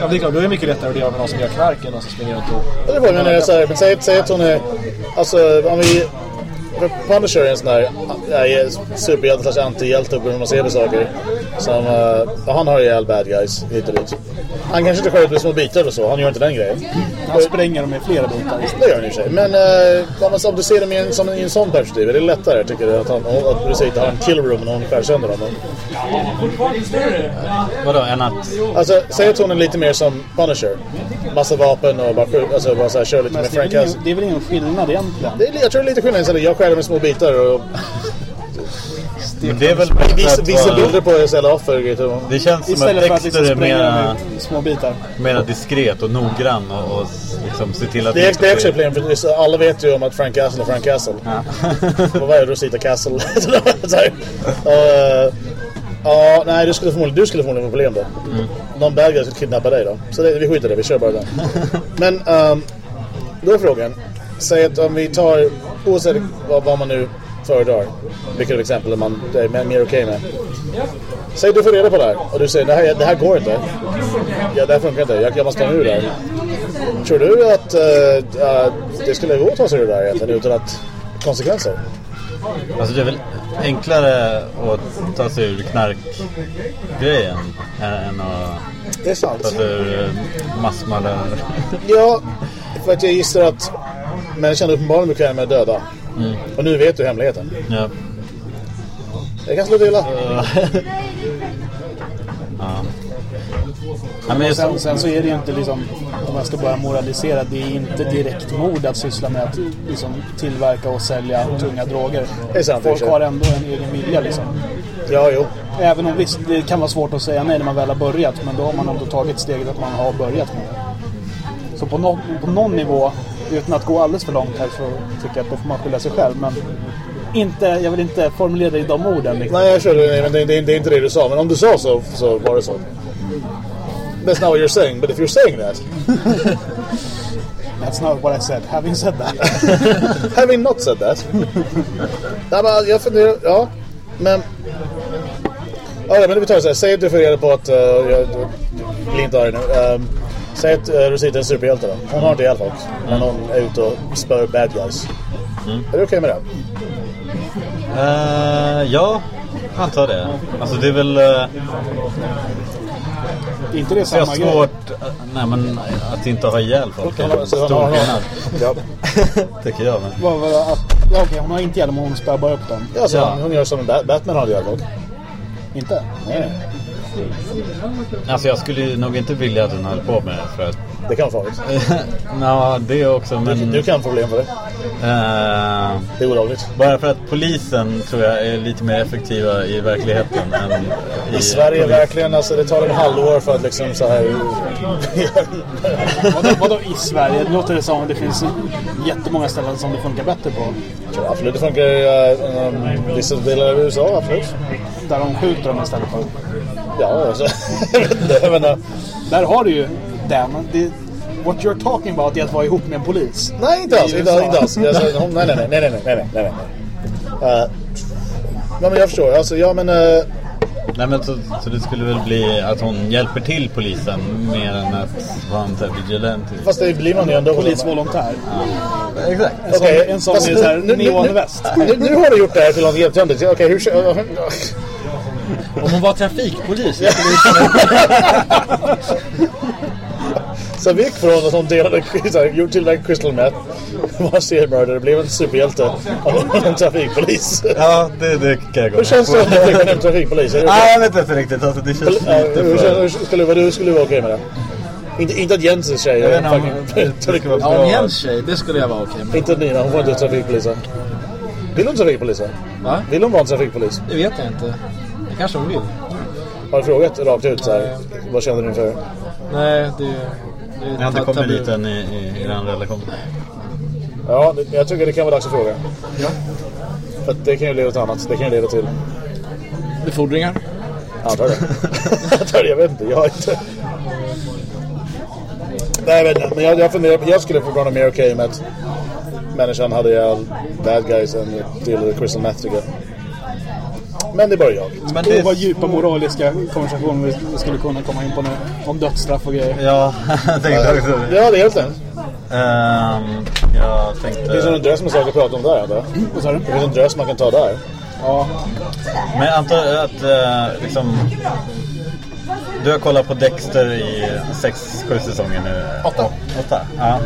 D: Ja, det är klart. Då är det mycket lättare att leva med någon som gör knark än någon som springer runt och...
A: Ja, Det var, men jag säger, men säg, säg att hon är... Alltså, om vi... Punisher är en sån här äh, superhjälte slash antihjälte på hur man ser på saker. Som, uh, han har ihjäl bad guys hit och dit. Han kanske inte skär ut med små bitar och så, han gör inte den grejen.
C: Han spränger dem i flera bitar.
A: Det gör han i och för sig. Men uh, om, man, om du ser dem i en, som i en sån perspektiv, är det lättare tycker du att, han, att du säger att han har en kill room när hon skär sönder honom?
B: Vadå, än att...
A: Alltså, säg att hon är lite mer som Punisher. Massa vapen och bara, skjut- alltså, bara så här, kör lite
C: Men
A: med Frank
C: det är väl ingen skillnad egentligen?
A: Det är, jag tror det är lite skillnad. Jag skär dem i små bitar och
B: Men det är väl
A: visa
B: vara-
A: bilder på ställa offer.
B: Det känns som att
C: liksom
B: är
C: spränga
B: mer,
C: små bitar.
B: mer diskret och noggrann och, och liksom se till att
A: Det är, det är actually problem för alla vet ju om att Frank Castle är Frank Castle. Och vad är Rosita Castle? [LAUGHS] Eh, Ja, nej du skulle förmodligen, du skulle förmodligen få problem då. Någon bad guy skulle kidnappa dig då. Så det, vi skiter i det, vi kör bara den. [LAUGHS] Men ehm, då är frågan. Säg att om vi tar, oavsett vad, vad man nu föredrar. Vilket exempel man är mer okej med. Säg du får reda på det här och du säger det här, det här går inte. Ja, det här funkar inte. Jag, jag måste ta mig ur det här. Tror du att eh, det skulle gå att ta sig ur det här egentligen utan att konsekvenser?
B: Alltså det är väl enklare att ta sig ur knarkgrejen än att
A: Det är sant.
B: ta sig ur eh, massmördare.
A: Ja, för att jag gissar att människan är uppenbarligen bekväm med att döda. Och nu vet du hemligheten.
B: Ja.
A: Det kan slå till illa. [LAUGHS]
B: ja. Ja, men
C: Sen, sen så är det ju inte liksom, om jag ska börja moralisera, det är inte direkt mord att syssla med att liksom, tillverka och sälja tunga droger.
A: Sant,
C: Folk har ändå en egen vilja liksom.
A: Ja, jo.
C: Även om visst, det kan vara svårt att säga nej när man väl har börjat, men då har man ändå tagit steget att man har börjat med det. Så på, nå- på någon nivå, utan att gå alldeles för långt här, så tycker jag att då får man skylla sig själv. Men inte, jag vill inte formulera det i de orden. Liksom.
A: Nej, jag kör det. Men det, det, det är inte det du sa. Men om du sa så, så var det så. That's not what you're saying. But if you're saying that. [LAUGHS]
C: That's not what I said. Having said that. [LAUGHS]
A: Having not said that. Nej, men jag funderar... Ja, men... Ja, men vi tar så här. Säg att du får reda på att... Uh, jag blir inte arg nu. Um, säg att uh, Rosita är en superhjälte då. Hon har inte ihjäl folk. Men hon är ute och spör bad guys. Är du okej med det?
B: Eh, ja, antar det. Alltså det är väl... Uh,
C: inte det
B: så jag
C: samma
B: har
C: grej?
B: svårt eh, nej, men att inte ha ihjäl folk.
A: Så hon
B: stor skillnad.
A: Ja. [LAUGHS]
B: Tycker jag. Men.
C: Att, ja, okej, hon har inte hjälm och hon spär bara upp dem.
A: Ja, så
B: Ja.
A: Hon gör som Batman har ihjäl folk.
C: Inte?
A: Nej,
B: Alltså jag skulle nog inte vilja att hon höll på med det för att...
A: det kan vara farligt. [LAUGHS]
B: Ja, det också men...
A: Du kan få problem för det.
B: eh,
A: Det är olagligt.
B: bara för att polisen tror jag är lite mer effektiva i verkligheten än i...
A: I Sverige
B: polis-
A: verkligen, alltså det tar en halvår för att liksom så här...
C: Vadå, vadå i Sverige? Det låter det som att det finns jättemånga ställen som det funkar bättre på.
A: Tror absolut det funkar i uh, um, vissa delar av USA, absolut.
C: Där de skjuter dem istället för.
A: Ja, alltså, [LAUGHS] jag vet inte. Jag menar,
C: Där har du ju det. Men det what you're talking about är att vara ihop med en polis.
A: Nej, inte alls. Inte, inte alls. Hon- nej, nej, nej, nej, nej, nej, nej, nej, nej. Uh, ja, men jag förstår. Alltså, ja, men... Uh,
B: Nej men så, så det skulle väl bli att hon hjälper till polisen mer än att vara en vigilante.
A: fast det blir man ju ändå.
C: Polisvolontär.
B: Exakt.
C: En sån,
A: Okej,
C: en sån
A: fast
C: med så här
A: nu- nu-. Nu, nu har du gjort det här till något helt. Okej, hur...
D: Om hon var trafikpolis.
A: Så vi gick från att hon delade, så här, gjorde tillverkade crystal meth, var seriemördare, blev en superhjälte av en trafikpolis.
B: Ja, det, det kan jag gå
A: Hur känns det att bli en trafikpolis? Är
B: Nej, jag vet inte riktigt. Alltså, det känns lite
A: hur,
B: för...
A: hur, skulle, du skulle vara okej med det? Inte, inte att Jensens tjej
B: Jag
A: är
B: vet inte om- det skulle vara
D: om. Jens tjej, det skulle jag vara okej med.
A: Inte Nina, hon var inte trafikpolis. Vill hon trafikpolis?
D: Va?
A: Vill hon vara en trafikpolis?
D: Det vet jag inte. Det kanske hon vill.
A: Har du frågat rakt ut så här, vad känner du inför?
D: Nej, det... det
B: Jag har inte kommit dit än i, i, i den relationen.
A: Ja, det, jag tycker det kan vara dags att fråga.
D: Ja.
A: För att det kan ju leda till annat. Det kan ju leda till...
D: Befordringar.
A: Antar det. Antar [LAUGHS] det, jag vet inte. Jag har inte... Nej, jag vet inte. Men jag, jag funderar på... Jag skulle förvåna mer okej med att människan hade ihjäl bad guys än till crystal meth tycker jag. Men det är bara jag.
B: Men
C: Det
B: det
C: var djupa moraliska konversationer vi- vi skulle kunna komma in på nu. Om dödsstraff och grejer.
B: Ja, [LAUGHS] jag tänkte också
A: Ja, det är helt enkelt.
B: Ehm, Jag
A: Det finns
B: tänkte...
A: en drös med saker att prata om där. Antar jag.
C: Vad sa du?
A: Det finns en drös man kan ta där.
C: Ja.
B: Men jag antar att eh, liksom... Du har kollat på Dexter i sex, sju säsonger nu?
A: Åtta.
B: Åtta? Ja.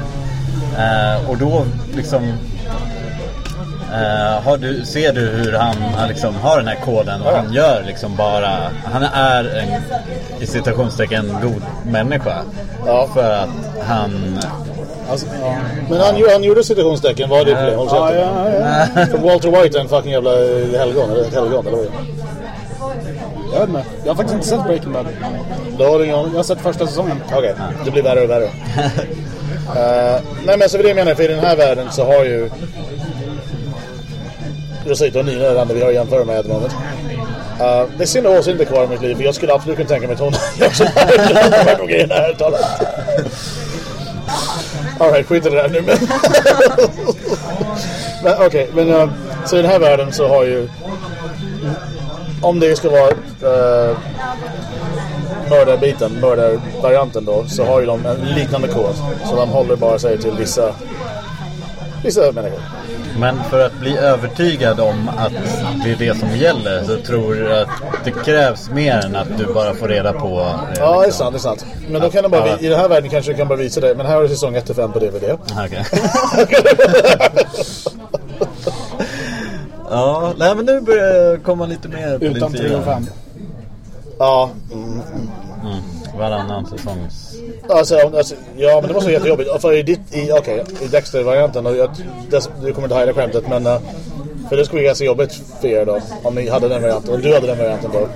B: Eh, och då liksom... eh, har du, ser du hur han, han liksom har den här koden och han gör liksom bara... Han är en, i citationstecken, god människa.
A: Ja.
B: För att han...
A: Alltså, ja. Men han, han gjorde citationstecken. Vad är det för det? Håll
C: Ja, ja, ja.
A: För Walter White är en fucking jävla helgon. Eller helgon, eller vad är det?
C: Jag vet inte. Jag har faktiskt inte sett Breaking Bad.
A: Då har du ingen.
C: Jag har sett första säsongen.
A: Okej, det blir värre och värre. [LAUGHS] Eh, nej men så för det jag menar, för i den här världen så har ju... Rosita och Nina är det enda vi har att jämföra med i moment. Uh, det är synd att Åsa inte är kvar i mitt liv, för jag skulle absolut kunna tänka mig att hon [LAUGHS] gör så här. Grejerna här talat. [LAUGHS] Alright, skit i det där nu men... [LAUGHS] men okej, men eh, så i den här världen så har ju... Om det ska vara uh, mördarbiten, mördarvarianten då, så har ju de en liknande kod. Så de håller bara sig till vissa, vissa människor.
B: Men för att bli övertygad om att det är det som gäller så tror du att det krävs mer än att du bara får reda på... eh,
A: Ja, det är
B: liksom-
A: sant, det är sant. Men då kan de bara,
B: Ja.
A: i den här världen kanske de kan bara visa det. Men här har du säsong 1 till 5 på DVD.
B: Okej. [LAUGHS] ja, nej men nu börjar jag komma lite mer på
C: Utan
B: din
C: 3
B: sida.
C: och 5.
A: ja, mm.
B: Mm, varannan säsongs...
A: Alltså, alltså, ja, men det måste vara jättejobbigt. För i, ditt, i, okej, i Dexter-varianten, du kommer inte hajda skämtet, men uh, för det skulle bli ganska jobbigt för er då. Om ni hade den varianten, och du hade den varianten då.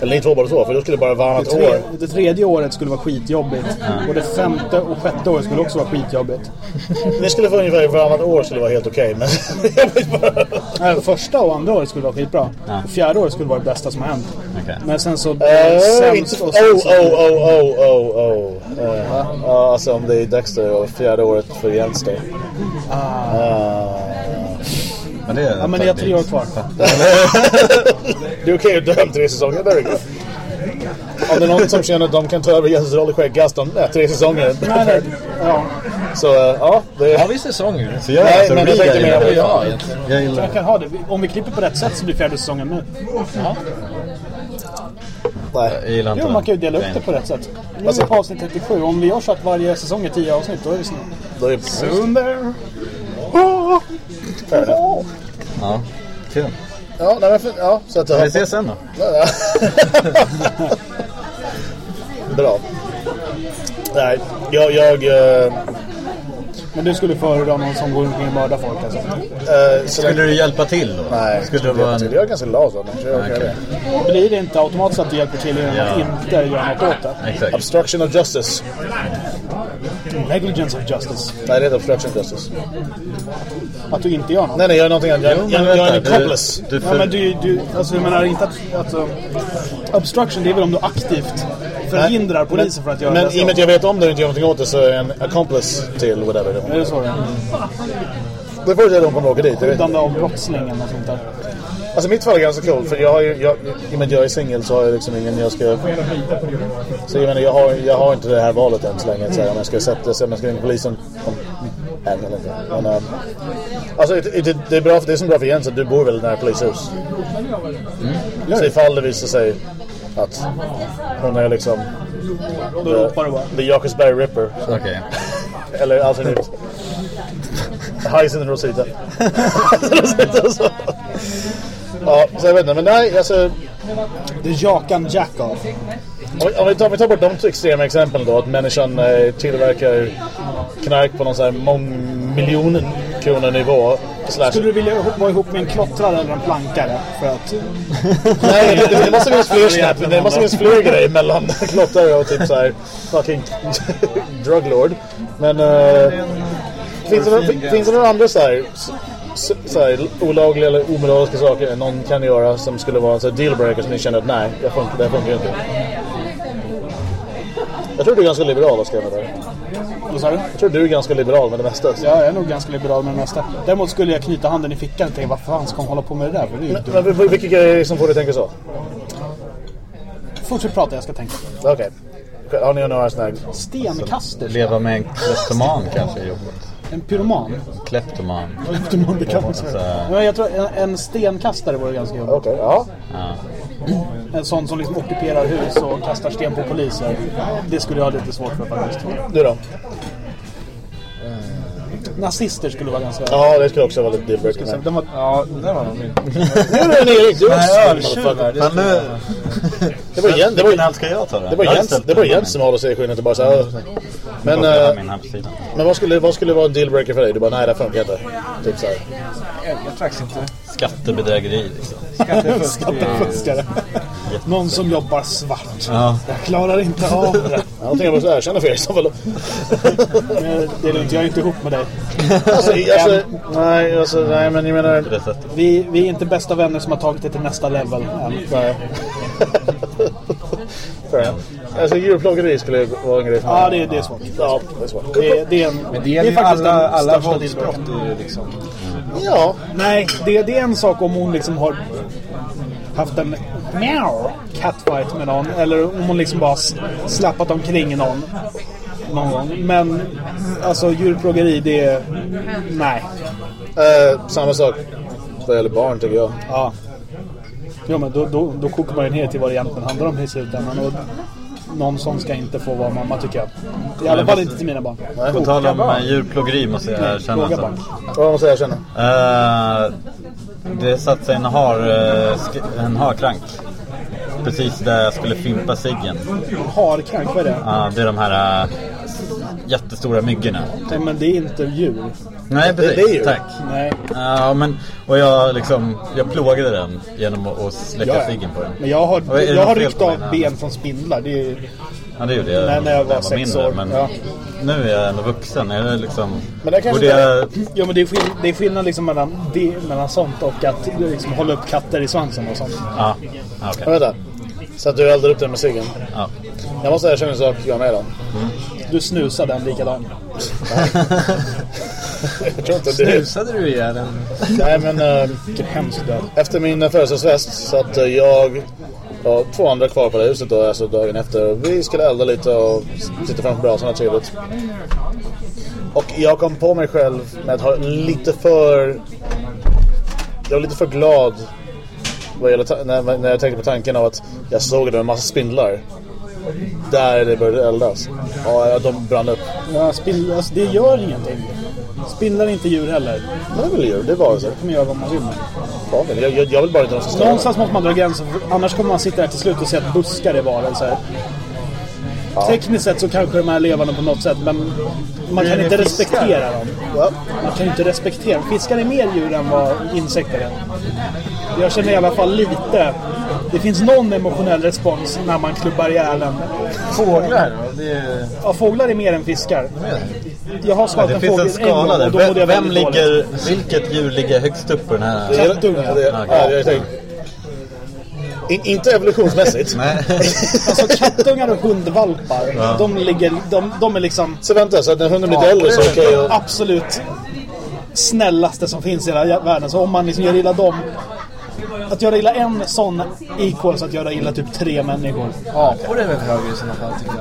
A: Eller ni två båda två, för då skulle det bara varannat
C: Det, tre,
A: år.
C: det tredje året skulle vara skitjobbigt. Och det femte och sjätte året skulle också vara skitjobbigt.
A: Ni skulle få ungefär varannat år skulle vara helt okej, men jag vet bara...
C: Nej, första och andra året skulle vara skitbra.
B: Ja.
C: Fjärde året skulle vara det bästa som har hänt.
B: Okej.
C: Men sen så...
A: Uh,
C: sämst
A: inte,
C: och
A: oh,
C: sen
A: oh, oh, oh, oh, oh. Uh, ja, alltså om det är Dexter och fjärde året för Jens då. Ah.
B: Men det är
C: Ja, men det är tre år kvar. [LAUGHS]
A: Det är okej att dö om tre säsonger, go. Om det är någon som känner att de kan ta över Jens roll i skägggaston, nej, tre säsonger.
C: Nej, nej. Ja,
A: Så uh, ja, det
D: Har vi säsonger?
B: Så jag,
A: Nej,
B: alltså,
A: men jag tänkte mer
B: det.
D: Ja, egentligen.
B: Jag gillar
C: jag
B: det.
C: kan ha det. Om vi klipper på rätt sätt så blir fjärde säsongen nu. Ja.
A: Nej.
B: Jag gillar inte
C: Jo, man kan ju dela upp det på rätt sätt. Nu är vi på avsnitt 37. Om vi gör så att varje säsong är 10 avsnitt, då är vi snart.
A: Då är
C: Soon there.
B: Ja, kul.
A: Ja, nej, men för, ja, så att...
B: Vi ses sen då. [LAUGHS]
A: Bra. Nej, jag... jag uh,
C: Men du skulle föredra någon som går omkring och mördar folk alltså?
A: uh,
B: Skulle du hjälpa till då?
A: Nej,
B: Skulle
A: jag
B: du vara en...
A: Jag är ganska lat av mig, så jag orkar
B: Okej.
A: det.
C: Blir det inte automatiskt att du hjälper till genom att
B: Ja.
C: inte göra något åt det?
B: Exakt.
A: Obstruction of justice.
C: Negligence of justice.
A: Nej, det heter obstruction of justice.
C: Att du inte gör något.
A: Nej, nej, jag är någonting annat. Jag,
B: Jo,
A: jag,
B: men
A: jag är en accomplice.
B: Du, du
C: Ja, men du, du, alltså jag menar inte att, alltså, obstruction det är väl om du aktivt förhindrar polisen från att göra
A: Men
C: det.
A: i och med att jag vet om det och inte gör någonting åt det så är jag en accomplice till whatever.
C: Är det så det är?
A: Det får jag de kommer åka dit. Jag.
C: Skyddande av brottslingen och sånt där.
A: Alltså mitt fall är ganska coolt för jag har ju, jag, i och med att jag är singel så har jag liksom ingen jag ska... Så jag menar jag har, jag har inte det här valet än så länge. Så här, om jag ska sätta sig, om jag ska ringa polisen. Om, än eller inte. Men, ähm, alltså det, det, det, är bra, det är som bra för Jens att du bor väldigt nära polishus. Så ifall det visar sig att hon är liksom...
C: Då ropar du bara.
A: The Jakobsberg Ripper.
B: Okej. [LAUGHS]
A: Eller alltså nytt. [LAUGHS] Heisen Rosita. [LAUGHS] Rosita så. Ja, så jag vet inte. Men nej, alltså...
C: Det är Jakan Jackoff.
A: Om vi, om vi, tar, om vi tar bort de extrema exemplen då. Att människan eh, tillverkar knark på någon sån här mångmiljon kronor nivå. Slash,
C: Skulle du vilja vara ihop med en klottrare eller en plankare? För att...
A: nej, det, det, måste finnas fler [LAUGHS] snap. Det måste finnas fler grejer mellan [LAUGHS] klottrare och typ så här fucking [LAUGHS] druglord. Men... Eh, finns, det, några- finns det några andra så här, s- så här olagliga eller omoraliska saker någon kan göra som skulle vara en så dealbreaker som ni känner att nej, det funkar, det funkar inte? Jag tror du är ganska liberal Oskar med det.
C: Vad sa du?
A: Jag tror du är ganska liberal med det mesta.
C: Ja, jag är nog ganska liberal med det mesta. Däremot skulle jag knyta handen i fickan och tänka vad fan ska hon hålla på med det där? För det är dumt.
A: Men vil- vilka grejer som får dig tänka så?
C: Fortsätt prata, jag ska tänka.
A: Okej. Har ni några sådana här...
C: Stenkasters.
B: Leva med en kleptoman kanske är jobbigt.
C: En pyroman.
B: Kleptoman.
C: Pyroman, det kan man
B: Alltså,
C: säga. Men jag tror en, en stenkastare vore ganska jobbigt.
A: Okej, ja.
B: ja.
C: En sån som liksom ockuperar hus och kastar sten på poliser. Det skulle jag ha lite svårt för faktiskt.
A: Du då?
C: Nazister skulle vara ganska...
A: Ja, det skulle också vara lite dealbreaker.
C: Så Den var...
D: Ja, det där var nog min. [LAUGHS]
A: Nu är det Erik, du
B: nu...
A: Det var Jens, det var,
B: då?
A: det var Jens, det var Jens som håller sig i skinnet och bara så här. Men, eh, men vad, skulle, vad skulle vara en dealbreaker för dig? Du bara, nej det funkar inte. Typ så här.
D: Jag, jag inte.
B: Skattebedrägeri liksom.
C: Skattefuskare. Någon som jobbar svart.
B: Ja.
C: Jag klarar inte av det.
A: Någonting jag måste erkänna för er i så fall.
C: Det är lugnt, jag är inte ihop med dig.
A: Alltså, alltså, nej, alltså, nej, men jag menar...
C: Vi, vi är inte bästa vänner som har tagit det till nästa level än.
A: Alltså djurplågeri skulle vara en grej mig.
C: Ja, det, det är svårt.
A: Ja, det är svårt.
C: Det, är- det är en...
D: Men det gäller ju
C: faktiskt
D: alla, alla våldsbrott. är liksom...
A: Ja,
C: Nej, det, det är en sak om hon liksom har haft en meow catfight med någon. Eller om hon liksom bara slappat omkring någon. Någon gång. Men alltså djurplågeri, det är... Nej.
A: eh, samma sak vad gäller barn tycker jag.
C: Ja. Jo, men då, då, då kokar man ju ner till vad det egentligen handlar om i slutändan. Och någon som ska inte få vara mamma tycker jag. I alla fall inte till mina barn.
B: På tal om djurplågeri måste jag erkänna.
C: Plåga
B: Så.
C: barn.
A: Vad måste jag erkänna?
B: Eh, det satt sig en, har, sk- en harkrank. Precis där jag skulle fimpa ciggen.
C: Harkrank, vad är det?
B: Ja, det är de här eh, jättestora myggorna.
C: Nej, men det är inte djur.
B: Nej, precis.
A: det är ju-
B: Tack.
C: Nej.
B: Ja, men, och jag liksom, jag plågade den genom att, släcka
C: Ja, ja.
B: ciggen på den.
C: Men jag har,
B: Och är det
C: jag har ryckt av ben från spindlar. Det är,
B: Ja, det gjorde jag
C: Nej, när jag var sex
B: mindre,
C: år.
B: Men
C: Ja.
B: nu är jag ändå vuxen. Är det liksom...
A: Men det kanske
B: borde jag...
C: ja, men det, är skill, det är skillnad liksom mellan, det, mellan sånt och att liksom hålla upp katter i svansen och sånt.
B: Ja, okej.
A: Vänta. Så att du eldar upp den med ciggen.
B: Ja.
A: Jag måste erkänna en sak jag med då.
C: Du snusar den likadan.
A: Jag tror inte det.
D: Snusade du ihjäl den?
A: Nej men eh,
C: Vilken hemsk död.
A: efter min eh, födelsedagsfest så att eh, jag och två andra kvar på det huset då, alltså dagen efter. Vi skulle elda lite och sitta framför brasan och trevligt. Och jag kom på mig själv med att ha lite för... Jag var lite för glad vad gäller ta- när, när jag tänkte på tanken av att jag såg det med en massa spindlar. Där det började eldas. Ja, de brann upp.
C: Ja, spindlar, alltså, det gör ingenting. Spindlar inte djur heller.
A: Men det är väl djur, det är varelser.
C: De kan göra vad man vill med.
A: Fan, Jag, jag, jag vill bara inte att de ska störa.
C: Någonstans måste man dra gränsen, annars kommer man sitta där till slut och säga att buskar är varelser. Tekniskt sett så kanske de är levande på något sätt, men man kan inte respektera dem. Man kan inte respektera dem. Fiskar är mer djur än vad insekter är. Jag känner i alla fall lite... Det finns någon emotionell respons när man klubbar ihjäl en...
D: Fåglar? Det är...
C: Ja, fåglar är mer än fiskar. Jag har svalt
B: Det
C: en
B: finns
C: fågel
B: en skala
C: en
B: där.
C: gång jag
B: Vem, ligger,
C: dåligt.
B: vilket djur ligger högst upp på den här?
C: Kattungar.
A: Ja. In, inte evolutionsmässigt. [LAUGHS]
B: Nej.
C: Alltså kattungar och hundvalpar, de, ligger, de, de är liksom
A: Så vänta, så att när hunden blir lite äldre så okej att...
C: absolut snällaste som finns i hela världen. Så om man liksom gör illa dem... Att göra illa en sån equals att göra illa typ tre människor.
D: Apor är väl högre i sådana fall tycker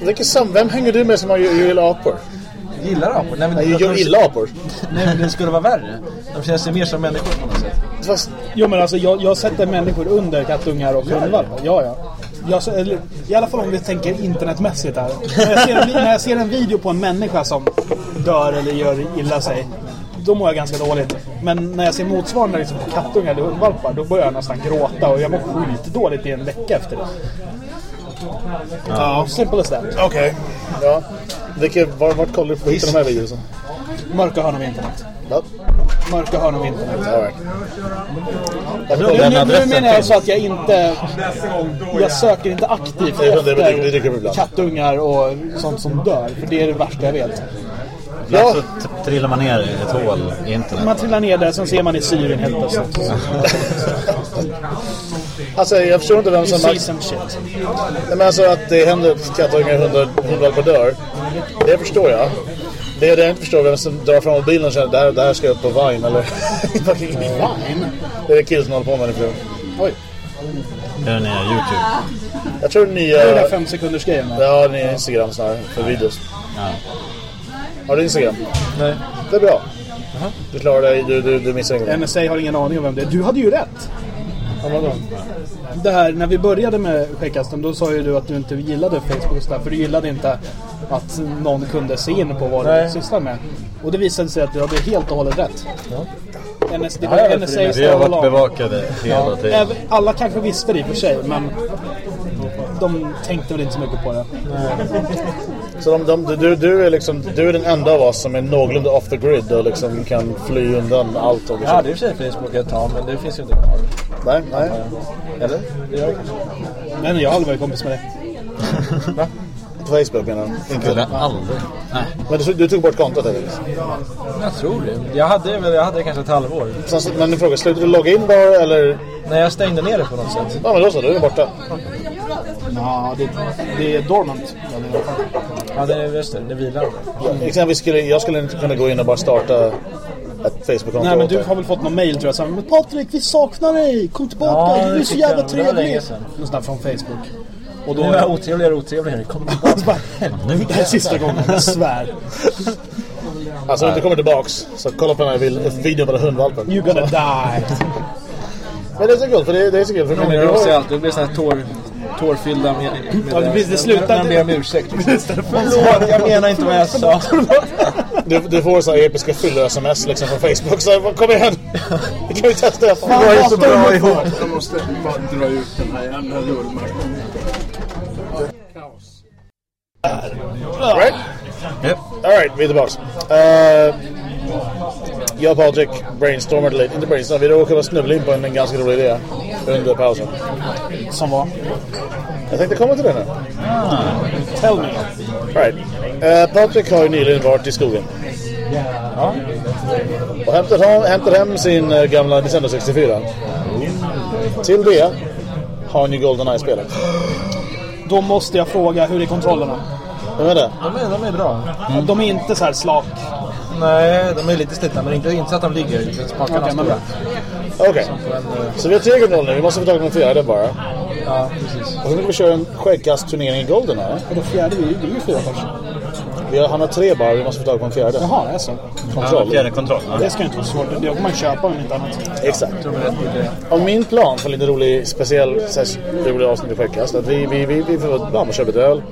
D: jag.
A: Vilken sam... Vem hänger du med som har gillar apor?
D: Gillar apor? Nej, men
A: Nej,
D: jag
A: gör
D: tror-
A: illa apor. [LAUGHS]
D: Nej men det skulle vara värre. De känns ju mer som människor på något sätt.
A: Fast,
C: Jo men alltså jag, jag sätter människor under kattungar och hundvalpar. Ja, ja. Jag, så- eller, I alla fall om vi tänker internetmässigt här. När jag, ser när jag ser en video på en människa som dör eller gör illa sig. Då mår jag ganska dåligt. Men när jag ser motsvarande liksom, på kattungar eller hundvalpar. Då börjar jag nästan gråta och jag mår skitdåligt i en vecka efter det. Ja, simple as that.
A: okej. Ja. Vilket, var, vart kollar du på hitta de här videorna?
C: Mörka hörn av internet.
A: Ja.
C: Mörka hörn av internet.
A: All right.
C: Nu, nu, menar jag så att jag inte... Jag söker inte aktivt efter kattungar och sånt som dör. För det är det värsta jag vet.
B: Ibland så t- trillar man ner i ett hål i internet.
C: Man trillar ner där, sen ser man i Syrien helt plötsligt.
A: Alltså jag förstår inte vem
C: You
A: som...
C: see some shit.
A: Nej, men alltså att det händer att kattungar hundvalpar dör. Det förstår jag. Det är det jag inte förstår vem som drar fram mobilen och känner det här, det här ska upp på Vine eller... Vine? Det är en kille som håller på med det nu.
C: Oj,
B: Det är den nya YouTube.
A: Jag tror nya...
C: det är den där fem sekunders grejen.
A: Ja, den är Instagram här för videos.
B: Ja.
A: Har du Instagram?
D: Nej.
A: Det är bra. Du klarar dig, du, du, du missar inget.
C: NSA har ingen aning om vem det är. Du hade ju rätt.
A: Ja, vadå?
C: Det här, när vi började med Skäggkasten, då sa ju du att du inte gillade Facebook och sådär. För du gillade inte att någon kunde se in på vad du
D: Nej.
C: sysslar med. Och det visade sig att du hade helt och hållet rätt. NS, det
D: Ja,
C: var
D: jag vet
C: NSA.
B: Vi har varit bevakade hela
C: Ja,
B: tiden.
C: alla kanske visste det i och för sig, men de tänkte väl inte så mycket på det.
A: Så de, de, du, du, är liksom, du är den enda av oss som är någorlunda off the grid och liksom kan fly undan allt. Och
D: Jag hade i och för sig Facebook ett tag men det finns ju inte kvar.
A: Nej, nej.
D: Eller? Det det kanske.
C: Men jag har aldrig varit kompis med dig.
A: På Facebook menar du? Inte.
B: Aldrig. Nej.
A: Men du, du tog bort kontot eller?
D: Jag tror det. Jag hade, jag hade det kanske ett halvår.
A: Så- Men min fråga, slutade du logga in bara eller?
D: När jag stängde ner det på något sätt.
A: Ja men då så, då är det borta.
C: Ja, det, det är dormant. Ja, det är
D: just det. Det vilar.
A: Exempelvis skulle jag skulle inte kunna gå in och bara starta ett Facebook-konto
C: Nej men du har väl fått någon mail tror jag som Men Patrik vi saknar dig! Kom tillbaka!
D: Ja,
C: du är så jävla
D: jag.
C: Trevlig! Något sånt från Facebook. Och
D: Nu
C: då...
D: är jag otrevligare och otrevligare. Kom tillbaka. [LAUGHS]
C: det här är sista gången, jag svär. [LAUGHS]
A: Alltså om du inte kommer tillbaks så kolla på den här vid- videon på den hundvalpen.
C: You're gonna die!
A: Men det är så kul för det, det är så kul för
D: Jag
A: men,
D: ångrar
A: du,
D: också
A: har,
D: allt. Det blir såna här tår, tårfyllda med... med
C: Ja, det det slutar-
D: Man ber om ursäkt. Förlåt, jag menar inte vad jag sa.
A: du, du får så här episka fyller-sms liksom från Facebook så här, kom igen! Det kan vi testa.
C: Fan, vad bra ihop!
F: Jag måste bara dra ut den här jävla rullmarken.
A: Right?
B: Japp.
A: Alright, vi är tillbaks. Uh, jag och Patrik brainstormade lite, inte brainstormade, vi råkade snubbla in på en, en ganska rolig idé under pausen.
C: Som var?
A: Jag tänkte komma till det nu.
C: Tell me.
A: Right. Uh, Patrik har ju nyligen varit i skogen. Och hämtat, hem- hämtat hem sin uh, gamla Nintendo 64. Till det har han ju Goldeneye-spelet.
C: Då måste jag fråga, hur är kontrollerna?
A: Vem är det?
D: De är, de är bra.
C: De är inte så här slak.
D: Nej, de är lite slitna men inte, inte så att de ligger. Spakarna
C: Okej, men
D: stora.
A: Okej. Så vi har tre kontroller nu, vi måste få tag på en fjärde bara.
D: Ja, precis.
A: Och så ska vi köra en skäggkast-turnering i Goldeneye.
C: Och då fjärde vi, det är ju fyra pers.
A: Vi har, han har tre bara, vi måste få tag på en fjärde.
C: Jaha, det är så.
A: Kontroll.
B: Fjärde kontroll. Ja.
C: Det ska inte vara svårt. Det kan man köpa om inte annat.
A: Exakt.
D: Jag tror det är rätt billigt.
A: Och min plan för lite rolig, speciell, här, rolig avsnitt i Skäggkast, att vi, vi, vi, vi får ja, man köper ett öl.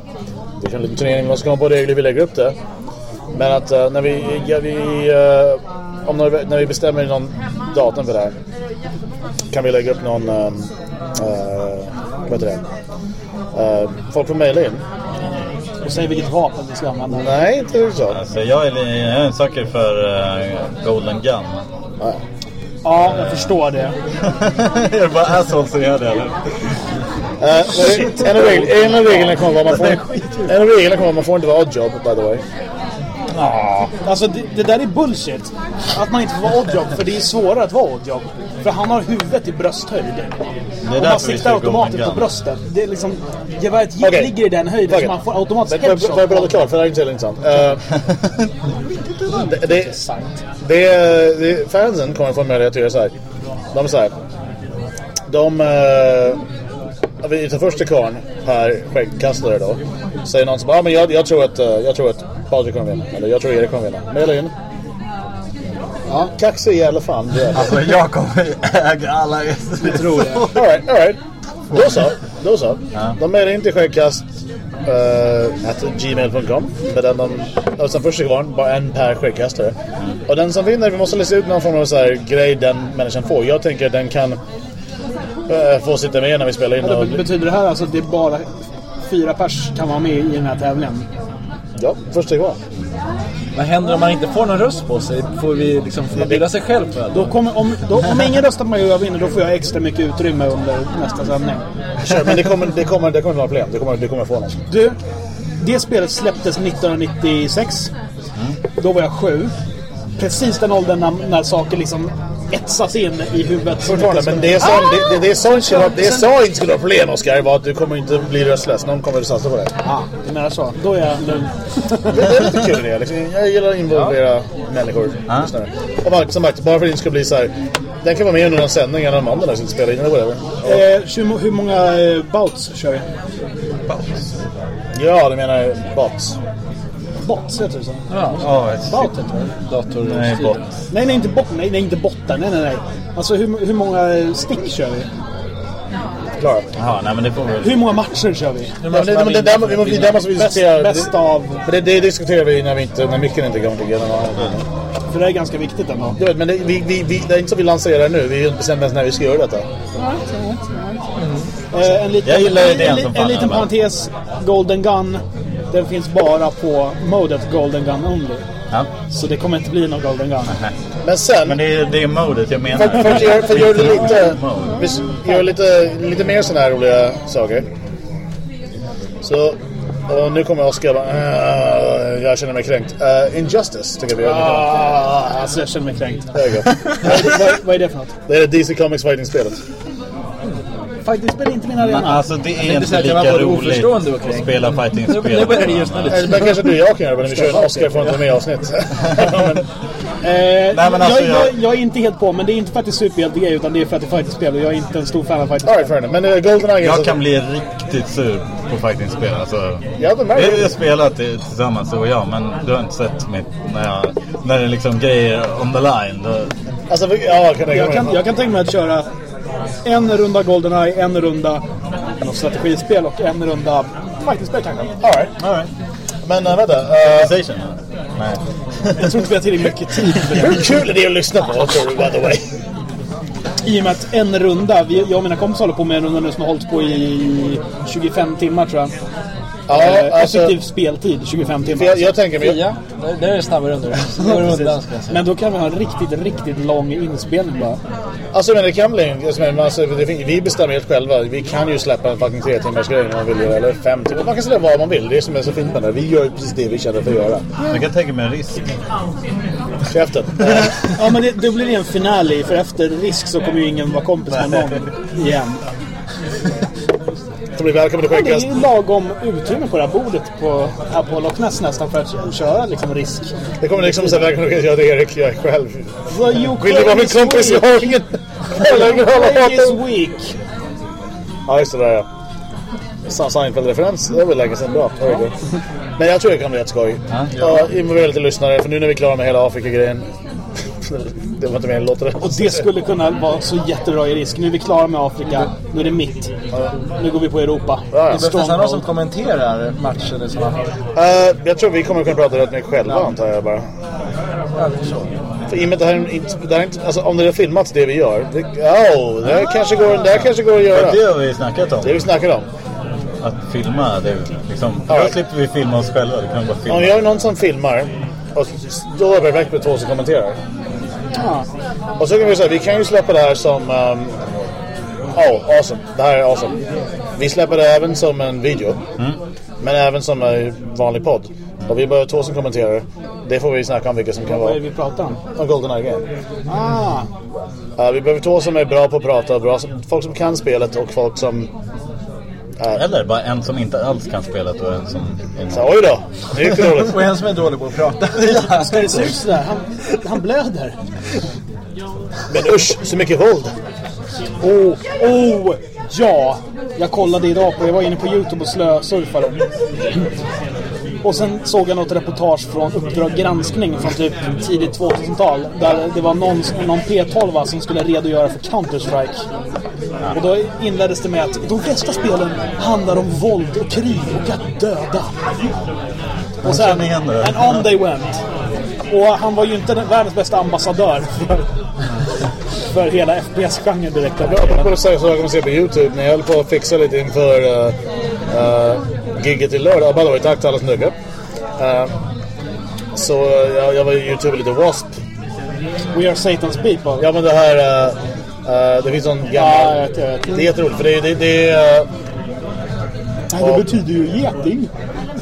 A: Vi kör en liten turnering, man ska komma på regler, vi lägger upp det. Men att eh, när vi, ja, vi eh, om när vi bestämmer någon datum för det här kan vi lägga upp någon, um, uh, vad heter det? Uh, folk får mejla in.
C: Och säg vilket vapen vi ska använda.
A: Nej, inte så.
B: Alltså, jag, är, li- jag är en sucker för uh, Golden Gun.
A: Nej.
C: Ja, jag förstår det. [LAUGHS]
B: är det bara assholes som gör det eller?
A: En, av regel, en av reglerna kommer vara man får, en av reglerna kommer vara man får inte vara oddjob by the way.
C: Alltså det, det där är bullshit. Att man inte får vara oddjob, för det är svårare att vara oddjob. För han har huvudet i brösthöjd. och man
B: därför vi
C: siktar automatiskt på bröstet. Det är liksom, geväret
A: Okej.
C: ligger i den höjden
A: Okej.
C: så man får automatiskt
A: Men får- jag prata
C: headshot.
A: klart? För det här är inte så intressant. Uh, [LAUGHS] det, det, det, det, fansen kommer få möjlighet att göra så här. De är så här. De... Uh, vi tar första karln per skäggkastare då. Säger någon som bara, ah, men jag, jag tror att, eh, jag tror att Patrik kommer vinna. Eller jag tror Erik kommer vinna. Maila in. Ja. Kaxig jävla fan du är.
B: Alltså jag kommer äga alla
C: Det tror jag.
A: Alright, alright. Då så. Då så. De mejlar in till skäggkast uh, at gmail.com med den de, och sen första gången, bara en per skäggkastare. Och den som vinner, vi måste lista ut någon form av så här grej den människan får. Jag tänker att den kan uh, få sitta med när vi spelar in.
C: Ja,
A: Och,
C: det betyder det här alltså att det är bara fyra pers kan vara med i den här tävlingen?
A: Ja, första gången.
D: Vad händer om man inte får någon röst på sig? Får vi liksom får man bilda sig själv för
C: Då kommer, om, då, om ingen röstar på mig och jag vinner, då får jag extra mycket utrymme under nästa sändning.
A: Kör, men det kommer, det kommer, det kommer inte vara problem. Det kommer, det kommer få någon.
C: Du, det spelet släpptes 1996. Då var jag sju. Precis den åldern när, när saker liksom etsas in i huvudet.
A: Fortfarande, men det sa, det, det, det sa inte skulle vara- det sa inte skulle vara problem Oskar, var att du kommer inte bli röstlös. Någon kommer att satsa på det.
C: Ah, du menar så. Då är jag lugn.
A: Det, är lite kul det. Liksom. Jag gillar att involvera människor. lyssnare. Och som sagt, bara för att det inte ska bli så här. Den kan vara med under en sändning eller de andra som spelar in eller whatever.
C: Eh, hur, många eh, bouts kör vi?
A: Ja, du menar bots.
C: Bots heter det så?
B: Ja, ett
C: Bout heter det.
D: dator?
B: Nej, bot.
C: Nej, nej, inte bot. Nej, nej, inte botten. Nej, nej, nej. Alltså hur, hur många stick kör vi?
A: Klara.
B: Jaha, nej men det får vi väl...
C: Hur många matcher kör vi?
A: Ja, men det, men det, där, vi måste- det där måste vi diskutera.
C: bäst
A: det,
C: av...
A: för det, det diskuterar vi när, vi inte, när micken inte kommer till igenom.
C: För det är ganska viktigt ändå.
A: Du vet, men det, vi, vi, vi, det är inte så vi lanserar det nu. Vi har inte bestämt ens när vi ska göra detta.
C: Eh, en liten,
B: Jag gillar
C: en,
B: idén
C: en,
B: som
C: en,
B: fan,
C: liten parentes. Golden Gun. Den finns bara på modet Golden Gun Only.
B: Ja.
C: Så det kommer inte bli någon Golden Gun.
A: Men sen...
B: Men det är, det är modet jag menar.
A: För, för, att göra- det lite, gör lite, lite mer sådana här roliga saker. Så, och nu kommer Oskar bara, "Ah, jag känner mig kränkt. Uh, Injustice tycker vi gör.
C: Ah, alltså jag känner mig kränkt. [LAUGHS] Vad är det för något?
A: Det är DC Comics fighting-spelet.
C: Faktiskt spelar inte min
B: Men
C: arena.
B: alltså det är inte
D: jag
B: lika roligt att spela fighting-spel.
D: Nu börjar det just nu.
A: Eller men kanske du och jag kan göra det när vi kör en Oscar inte med i avsnitt. [LAUGHS] men,
C: Eh,
B: men alltså,
C: jag, jag,
B: jag-
C: jag är inte helt på, men det är inte för att det är superhjältegrej utan det är för att det är fighting-spel och jag är inte en stor fan av fighting-spel.
A: right. Men uh, Goldeneye...
B: Jag kan bli riktigt sur på fighting-spel. Alltså,
A: Ja, men
B: vi har spelat det tillsammans du och jag, men du har inte sett mitt när, jag, när det är liksom grejer on the line. Då,
A: Alltså, ja, kan
C: Jag kan, jag kan tänka mig att köra en runda Goldeneye, en runda något strategispel och en runda fighting-spel kanske.
A: All right.
B: all right.
A: Men uh, vänta. Uh?
B: Nej. [LAUGHS]
C: Jag tror inte vi har tillräckligt mycket tid
A: hur kul är det att lyssna på, tror du, by the way?
C: I och med att en runda, vi, jag och mina kompisar håller på med en runda nu som har hållit på i 25 timmar tror jag.
A: Ja,
C: Eh,
A: alltså...
C: Effektiv speltid, 25 timmar.
A: Jag, jag tänker mig...
D: Ja, det, är snabbare jag säga.
C: Men då kan vi ha en riktigt, riktigt lång inspelning bara.
A: Alltså men det kan bli... Alltså, men, alltså, det, fin- vi bestämmer helt själva. Vi kan ju släppa en fucking tre timmars grej om man vill göra. Eller fem timmar. Man kan säga vad man vill. Det är som är så fint med det. Vi gör ju precis det vi känner för att göra.
B: Jag kan tänka mig en risk.
A: Käften.
C: Ja men det, då blir det en finale för efter risk så kommer ju ingen vara kompis med någon igen.
A: Så blir välkommen till
C: Men det är ju lagom utrymme på det här bordet på, här på Loch Ness nästan för att köra liksom risk.
A: Det kommer liksom så här, välkommen till jag Erik, jag är själv. Vill du vara min
C: is
A: kompis? Jag har ingen...
C: Is weak.
A: Ja, just det där ja. Seinfeld-referens. Det var länge sedan. Bra. Men jag tror det kan bli jätteskoj. Ja, involvera lite lyssnare. För nu när vi är klara med hela Afrika-grejen. Det var inte mer låter.
C: Och det skulle kunna vara så jättebra i risk. Nu är vi klara med Afrika. Nu är det mitt. Nu går vi på Europa.
A: Ja, ja.
D: Det någon som kommenterar matchen i sådana fall.
A: Eh, jag tror vi kommer kunna prata rätt mycket själva antar jag bara.
D: Ja, det är så.
A: För i och med det här, det här alltså, om det har filmats det vi gör. Det, oh, det, här kanske går, det här kanske går att göra.
B: Det har vi snackat om.
A: Det vi snackar om.
B: Att filma, det är liksom...
A: Ja.
B: Då slipper vi filma oss själva. Det kan bara filma.
A: Om jag är någon som filmar. Och då är det perfekt med två som kommenterar.
C: Ja.
A: Och så kan vi säga, vi kan ju släppa det här som... Um, oh, awesome. Det här är awesome. Vi släpper det även som en video. Men även som en vanlig podd. Och vi behöver två som kommenterar. Det får vi snacka om vilka som kan
C: Vad är det
A: vara.
C: vi pratar om?
A: Och Goldeneye Game.
C: Ah,
A: Uh, vi behöver två som är bra på att prata, bra, folk som kan spelet och folk som...
B: Eller bara en som inte alls kan spela och en som... En...
A: Så, oj då, det gick [LAUGHS] dåligt.
D: Och en som är dålig på att prata. [LAUGHS]
C: ska det se ut sådär? Han, han blöder.
A: Men usch, så mycket våld.
C: Oh, oh, ja! Jag kollade idag på, jag var inne på Youtube och slösurfade. Och sen såg jag något reportage från Uppdrag granskning från typ tidigt 2000-tal. Där det var någon, någon P12 som skulle redogöra för Counter-Strike. Och då inleddes det med att de flesta spelen handlar om våld och krig och att döda. Och sen, and on they went. Och han var ju inte den, världens bästa ambassadör för, för hela FPS-genren direkt.
A: Jag borde säga så jag kommer se på Youtube när jag höll på att fixa lite inför uh, uh, gigget i lördag. By the way, tack till alla upp. Uh, Så uh, jag, jag var i Youtube lite W.A.S.P.
C: We are Satan's people.
A: Ja men det här... Uh, uh, det finns någon gammal...
C: Ja, jag vet, jag vet.
A: Det är jätteroligt för det, det, det är... Uh,
C: Nej, det betyder ju geting.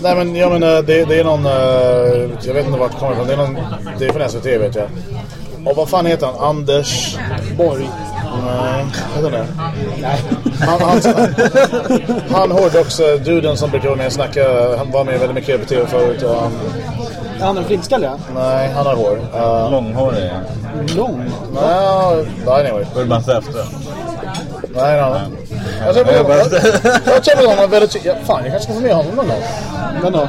A: nej men jag menar det, det är någon... Uh, jag vet inte vart det kommer ifrån. Det är någon... Det är från SVT vet jag. Och vad fan heter han? Anders...
C: Borg.
A: Nej, jag vet inte.
C: Nej.
A: Han, han, han hårdrocks-duden som brukar vara med och snacka. Han var med väldigt mycket på tv förut. Och han,
C: Är han en flintskallig?
A: nej, han har hår. Uh,
B: Långhårig.
C: Lång?
A: nej, anyway.
B: Urban Säfte.
A: Nej, nej. Jag känner
B: Jag bara-
A: honom. Jag, jag känner honom väldigt... Ja, fan, jag kanske ska få med honom någon gång.
C: Vem då?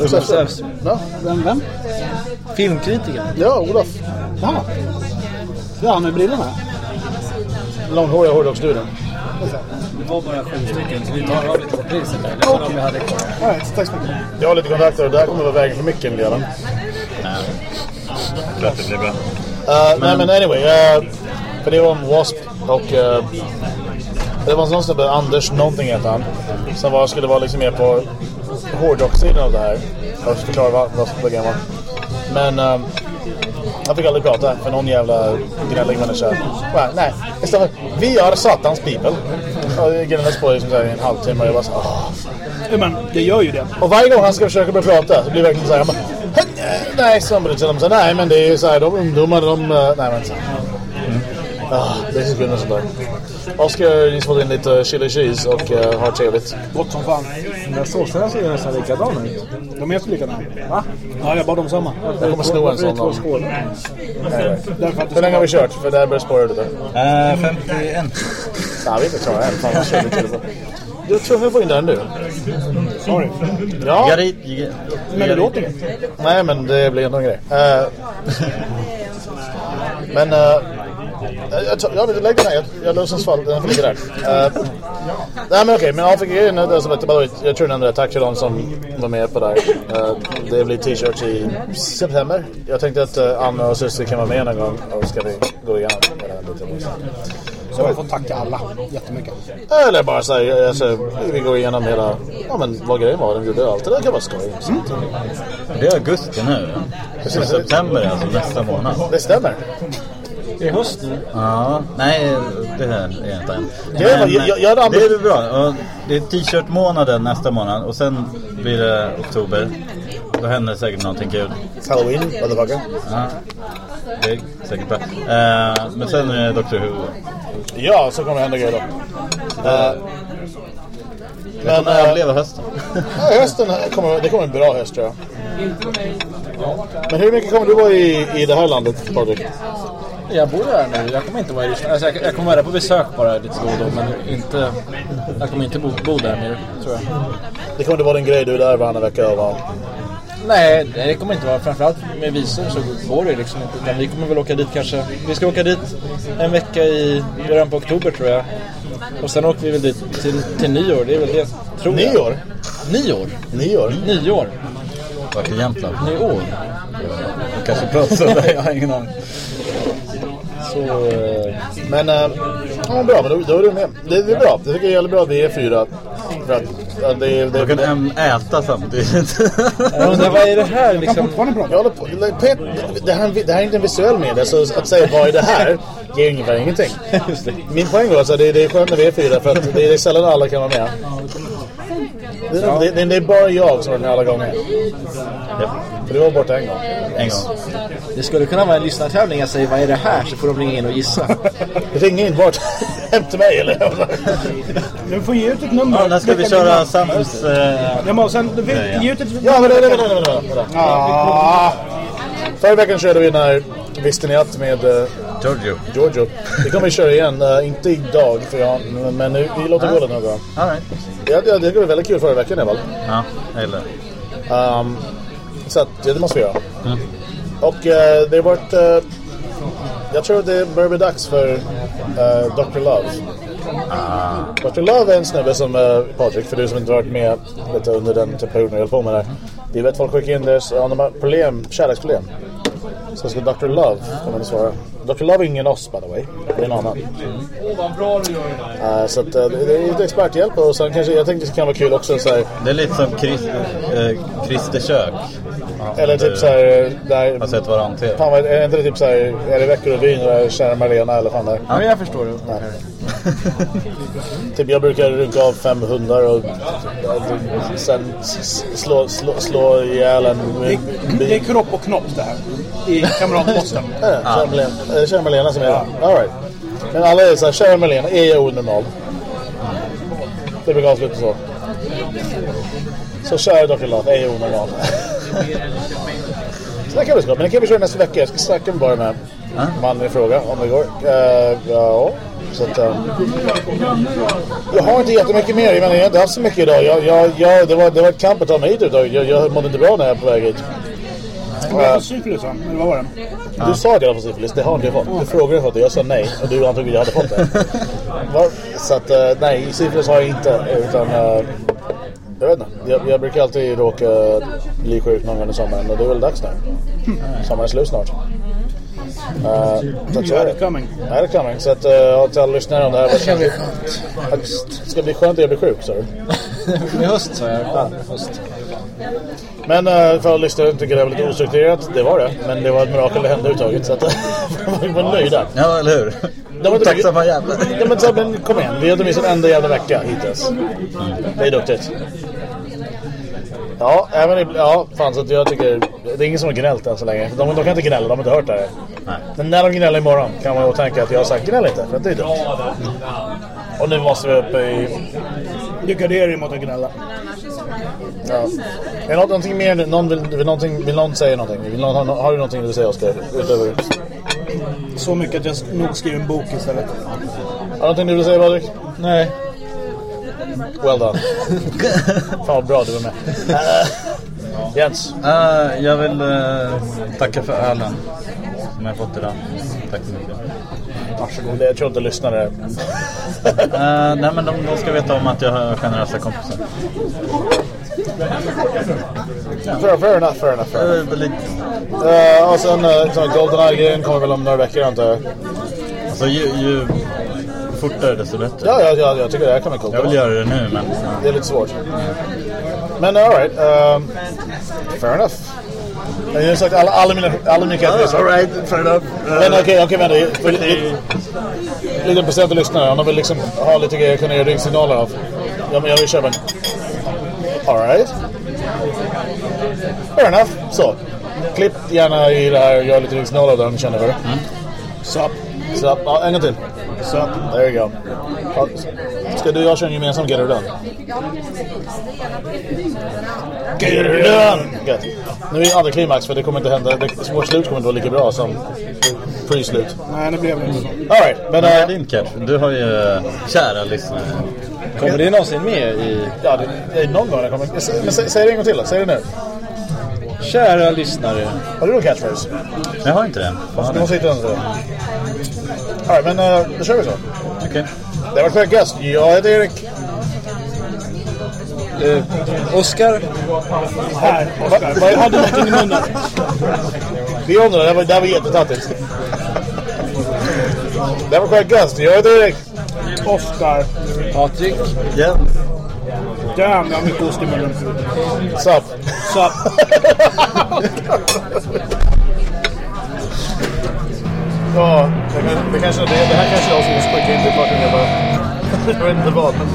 D: Urban Säfs.
A: Ja,
C: Vem? vem?
D: Filmkritiker.
A: ja Olof.
C: Jaha. Ja, han med brillorna?
A: Långhåriga hårdrocksduden.
F: Det var bara sju stycken, så vi tar av lite på priset där. Det var de vi hade kvar.
C: Right, tack så mycket.
A: Jag har lite kontakter och det här kommer vara vägen för mycket.
B: Jag tror att det blir bra.
A: Uh, Nej men anyway. Uh, för det var om W.A.S.P. och... Uh, det var en sån snubbe, Anders någonting heter han. Som var, skulle vara liksom mer på hårdrocksidan av det här. Jag ska förklara vad, vad som var. Men uh, han fick aldrig prata för någon jävla gnällig människa. Well, nej, istället vi är satans people. Och det gnälldes på liksom här i en halvtimme och jag bara så, åh.
C: Ja, men det gör ju det.
A: Och varje gång han ska försöka börja prata så blir det verkligen så här. bara, Nej, så nej men det är ju så här, de ungdomar de... eh, Nej men så. Ah, det är med sånt där. Oskar ni fått in lite chili cheese och uh, har trevligt.
C: Gott som fan.
D: De där såserna ser ju nästan likadana ut.
C: De är så likadana. Va? Ja, jag bad om samma.
A: Jag kommer sno en sån. Hur länge har vi kört? För det här börjar spåra lite.
B: Uh, 51.
A: Nej, vi är inte klara än. Fan, vad kör vi till på. Du är tvungen att få in den nu.
C: Sorry.
A: Ja,
B: Garit...
C: Men det låter inget.
A: nej men det blir ändå en grej. Eh, men... Uh, jag, tar- jag, lägg den här. Jag, jag låtsas fall. Den får ligga där. Uh, nej men okej. Men AFK-grejen är som att jag tror ändå tack till de som var med på det här. Eh, det blir t-shirts i september. Jag tänkte att uh, Anna och Susie kan vara med någon gång. Och ska vi gå igenom det här lite.
C: Så jag får tacka alla jättemycket.
A: Eller bara så här, alltså, vi går igenom hela, ja men vad grejen var, den gjorde allt. Det där kan vara skoj.
B: Det är augusti nu. Så september är alltså nästa månad.
A: Det stämmer.
D: Det är höst nu.
B: Ja, nej det här är inte än.
A: Det är-
B: Men,
A: jag- jag hade
B: det är bra. Det är t-shirt-månaden nästa månad och sen blir det oktober. Då händer det säkert någonting kul.
A: Halloween, motherfucker.
B: Ja, det är säkert bra. Eh, men sen är det Doctor Who.
A: Ja, så kommer det hända grejer då.
B: Jag
A: men
B: kommer
A: eh,
B: överleva hösten. [LAUGHS]
A: ja, hösten kommer, det kommer en bra höst tror jag. Men hur mycket kommer du vara i, i det här landet, Patrik?
D: Jag bor här nu. Jag kommer inte vara i Ryssland. Alltså, jag, jag kommer vara där på besök bara lite då och då. Men inte, jag kommer inte bo, bo där mer, tror jag.
A: Det kommer inte vara en grej du är där varannan vecka och va?
D: Nej, det kommer inte vara. Framförallt med visum så går det liksom inte. Utan vi kommer väl åka dit kanske. Vi ska åka dit en vecka i början på oktober tror jag. Och sen åker vi väl dit till, till nyår. Det är väl det, tror jag.
A: Nyår?
D: Nyår?
A: Nyår?
D: Nyår?
B: Vart i Jämtland?
D: Nyår?
B: Jag kanske pratar så där, jag har ingen aning.
D: Så...
A: Men, äh, ja bra, men då, då är du med. Det, det är bra. Det tycker jag är bra att vi är fyra. För att ja, det, är- det,
B: Du kan äm- äta samtidigt. [LAUGHS]
D: Jag undrar vad är det här liksom?
A: Jag håller på. Pet, det, här, det här är inte en visuell media, så att säga vad är det här ger ungefär ingenting. [LAUGHS] Min poäng var alltså, det, det är skönt när vi är fyra för att det är sällan alla kan vara med. Det, det, det, det är bara jag som har den alla gånger.
B: Japp.
A: För du var borta en gång.
B: En gång.
D: Det skulle kunna vara en lyssnartävling. Jag säger vad är det här? Så får de ringa in och gissa.
A: Ring in bort [LAUGHS] hem till mig eller? [LAUGHS]
C: Du får ge ut ett nummer.
B: Ja, när ska vi köra. Sams... Eh,
C: Ja, men sen, du,
B: Ja, ja.
C: ge ut ett...
A: Ja, men vänta, vänta, vänta, vänta.
C: Ah,
A: Förra veckan körde vi den här Visste ni att med uh,
B: Giorgio.
A: Giorgio. Det kommer vi köra igen. eh, inte idag, för jag, men nu, vi låter gå det någon gång.
B: All right.
A: Ja, det, det var väldigt kul förra veckan i alla fall.
B: Ja, jag gillar det.
A: Um, så att, ja, det måste vi göra.
B: Mm.
A: Och eh, det har varit... eh, jag tror det börjar bli dags för uh, Dr. Love. Dr. Love är en snubbe som uh, Patrik, för du som inte varit med vet, under den typ perioden jag höll på med det. Det är vet folk skickar in det, så om de har problem, kärleksproblem. Så ska Dr. Love komma och svara. Dr. Love är ingen oss by the way. Det är en annan. Uh, så att, uh, det det är lite experthjälp och sen kanske, jag tänkte det kan vara kul också så här,
B: Det är lite som Chris, eh, Christer Kök.
A: Eller typ så här, där...
B: Har sett varann till.
A: Fan, är det inte typ såhär, är det Veckorevyn eller Kära Malena eller fan där?
D: Ja, men jag förstår det.
A: Typ jag brukar runka av fem hundar och sen slå, slå, slå ihjäl en
C: det, det är kropp och knopp det här. I Kamratposten. [LAUGHS]
A: Ja, är det Kära Malena som är det? All right. Men alla är såhär, Kära Malena, är jag onormal? Det brukar avsluta så. Så kära Dr. Love, är jag onormal? [LAUGHS] Så det kan bli skoj, men det kan vi köra nästa vecka. Jag ska snacka med bara med mannen i fråga om det går. Eh, ja, så att... eh, jag har inte jättemycket mer. Jag, menar, jag har inte haft så mycket idag. Jag, jag, jag, det, var, det var ett kamp att ta mig hit idag. Jag, jag mådde inte bra när jag var på väg hit.
C: Du har fått syfilis va? Eller vad var det?
A: Du sa att jag hade fått syfilis, det har inte jag fått. Du frågade fått det, jag sa nej. Och du antog att jag hade fått det. Så att, eh, nej, syfilis har jag inte. Utan, eh, jag vet inte. Jag, jag brukar alltid råka bli sjuk någon gång i sommaren. Och det är väl dags nu. Sommaren är slut snart. Uh, så att är det.
C: Coming.
A: Är det coming? Så att, uh, till alla lyssnare om det här. Det ska bli skönt. Det ska bli skönt att jag blir sjuk, sa du? [LAUGHS]
D: I höst sa jag. Ja, höst.
A: Men uh, för alla lyssnare tycker det var lite ostrukturerat, det var det. Men det var ett mirakel det hände överhuvudtaget. Så att [LAUGHS] vi var nöjda.
B: Ja, eller hur?
A: De var
B: Tacksamma jävlar.
A: Ja men, så, men kom igen, vi har missat en enda jävla vecka hittills. Det är duktigt. Ja, även i, ja, fan så att jag tycker det är ingen som har gnällt än så länge. De, de kan inte gnälla, de har inte hört det här.
B: Nej.
A: Men när de gnäller imorgon kan man ju tänka att jag har sagt gnäll inte, för att det är dumt. Och nu måste vi upp i...
C: Dig mot att gnälla.
A: Ja. Är det något, någonting mer? Någon vill, vill, någonting, vill någon säga någonting? Vill någon, har, har du någonting du vill säga Oskar? Utöver...
C: Så mycket att jag nog skriver en bok istället.
A: Har du någonting du vill säga Patrik?
D: Nej.
A: Well done. Fan vad bra du var med. Eh, Jens.
B: Eh, jag vill eh, tacka för ölen som jag fått idag. Tack så mycket.
A: Varsågod. Jag tror inte lyssnare...
B: Eh, nej men de, de ska veta om att jag har generösa kompisar.
A: Fair, fair enough, fair enough. Fair enough.
B: Uh,
A: Uh, och sen uh, Goldeneye-grejen kommer väl om några veckor antar jag.
B: alltså ju, ju fortare desto bättre.
A: Ja, ja, ja, jag tycker det här kan bli coolt.
B: Jag vill göra det nu men...
A: Det är lite svårt. Men alright. Um, fair enough. Jag har sagt alla, alla mina, alla mina kategorier.
B: Alright, fair enough.
A: Men okej, okej vänta. För li- Liten present till lyssnarna. Om de vill liksom ha lite grejer kunna göra ringsignaler av. Ja, men jag vill köpa en. Alright. Fair enough. Så. Klipp gärna i det här och gör lite ringsignaler av det om ni känner för det. Så. Så. Ja, en gång till. Så. There you go. Ja, Ska du och jag köra en gemensam Get Her Done? Get Her Done! Gött. Nu är det antiklimax för det kommer inte hända. Det, vårt slut kommer inte vara lika bra som pre-slut.
C: Nej, det blev det inte så.
A: Alright, men...
B: Vad är
A: äh,
B: din catch? Du har ju äh, kära lyssnare.
D: Kommer det någonsin med i...
A: ja, det, det är någon gång det kommer... Men sä, säg det en gång till då. Säg det nu.
D: Kära lyssnare.
A: Har du någon catchphrase?
B: Jag har inte det.
A: Du
B: du?
A: måste hitta den. så. Alright, men uh, då kör vi så.
B: Okej.
A: Det var skäggast. Jag heter Erik.
D: Eh, Oskar.
C: Här, Oskar.
A: Vad-
C: Jag hade någonting i munnen.
A: Vi undrar, det var, det här var jättetattigt. Det var skäggast. Jag heter Erik.
C: Oskar.
D: Patrik.
B: Yeah.
C: Damn, jag har mycket ost i munnen.
A: Sup?
C: Också.
A: Ja, det, kan- det, kanske, det, det här kanske är jag som ska skicka in till fucking jävla... Jag vet inte vad, men...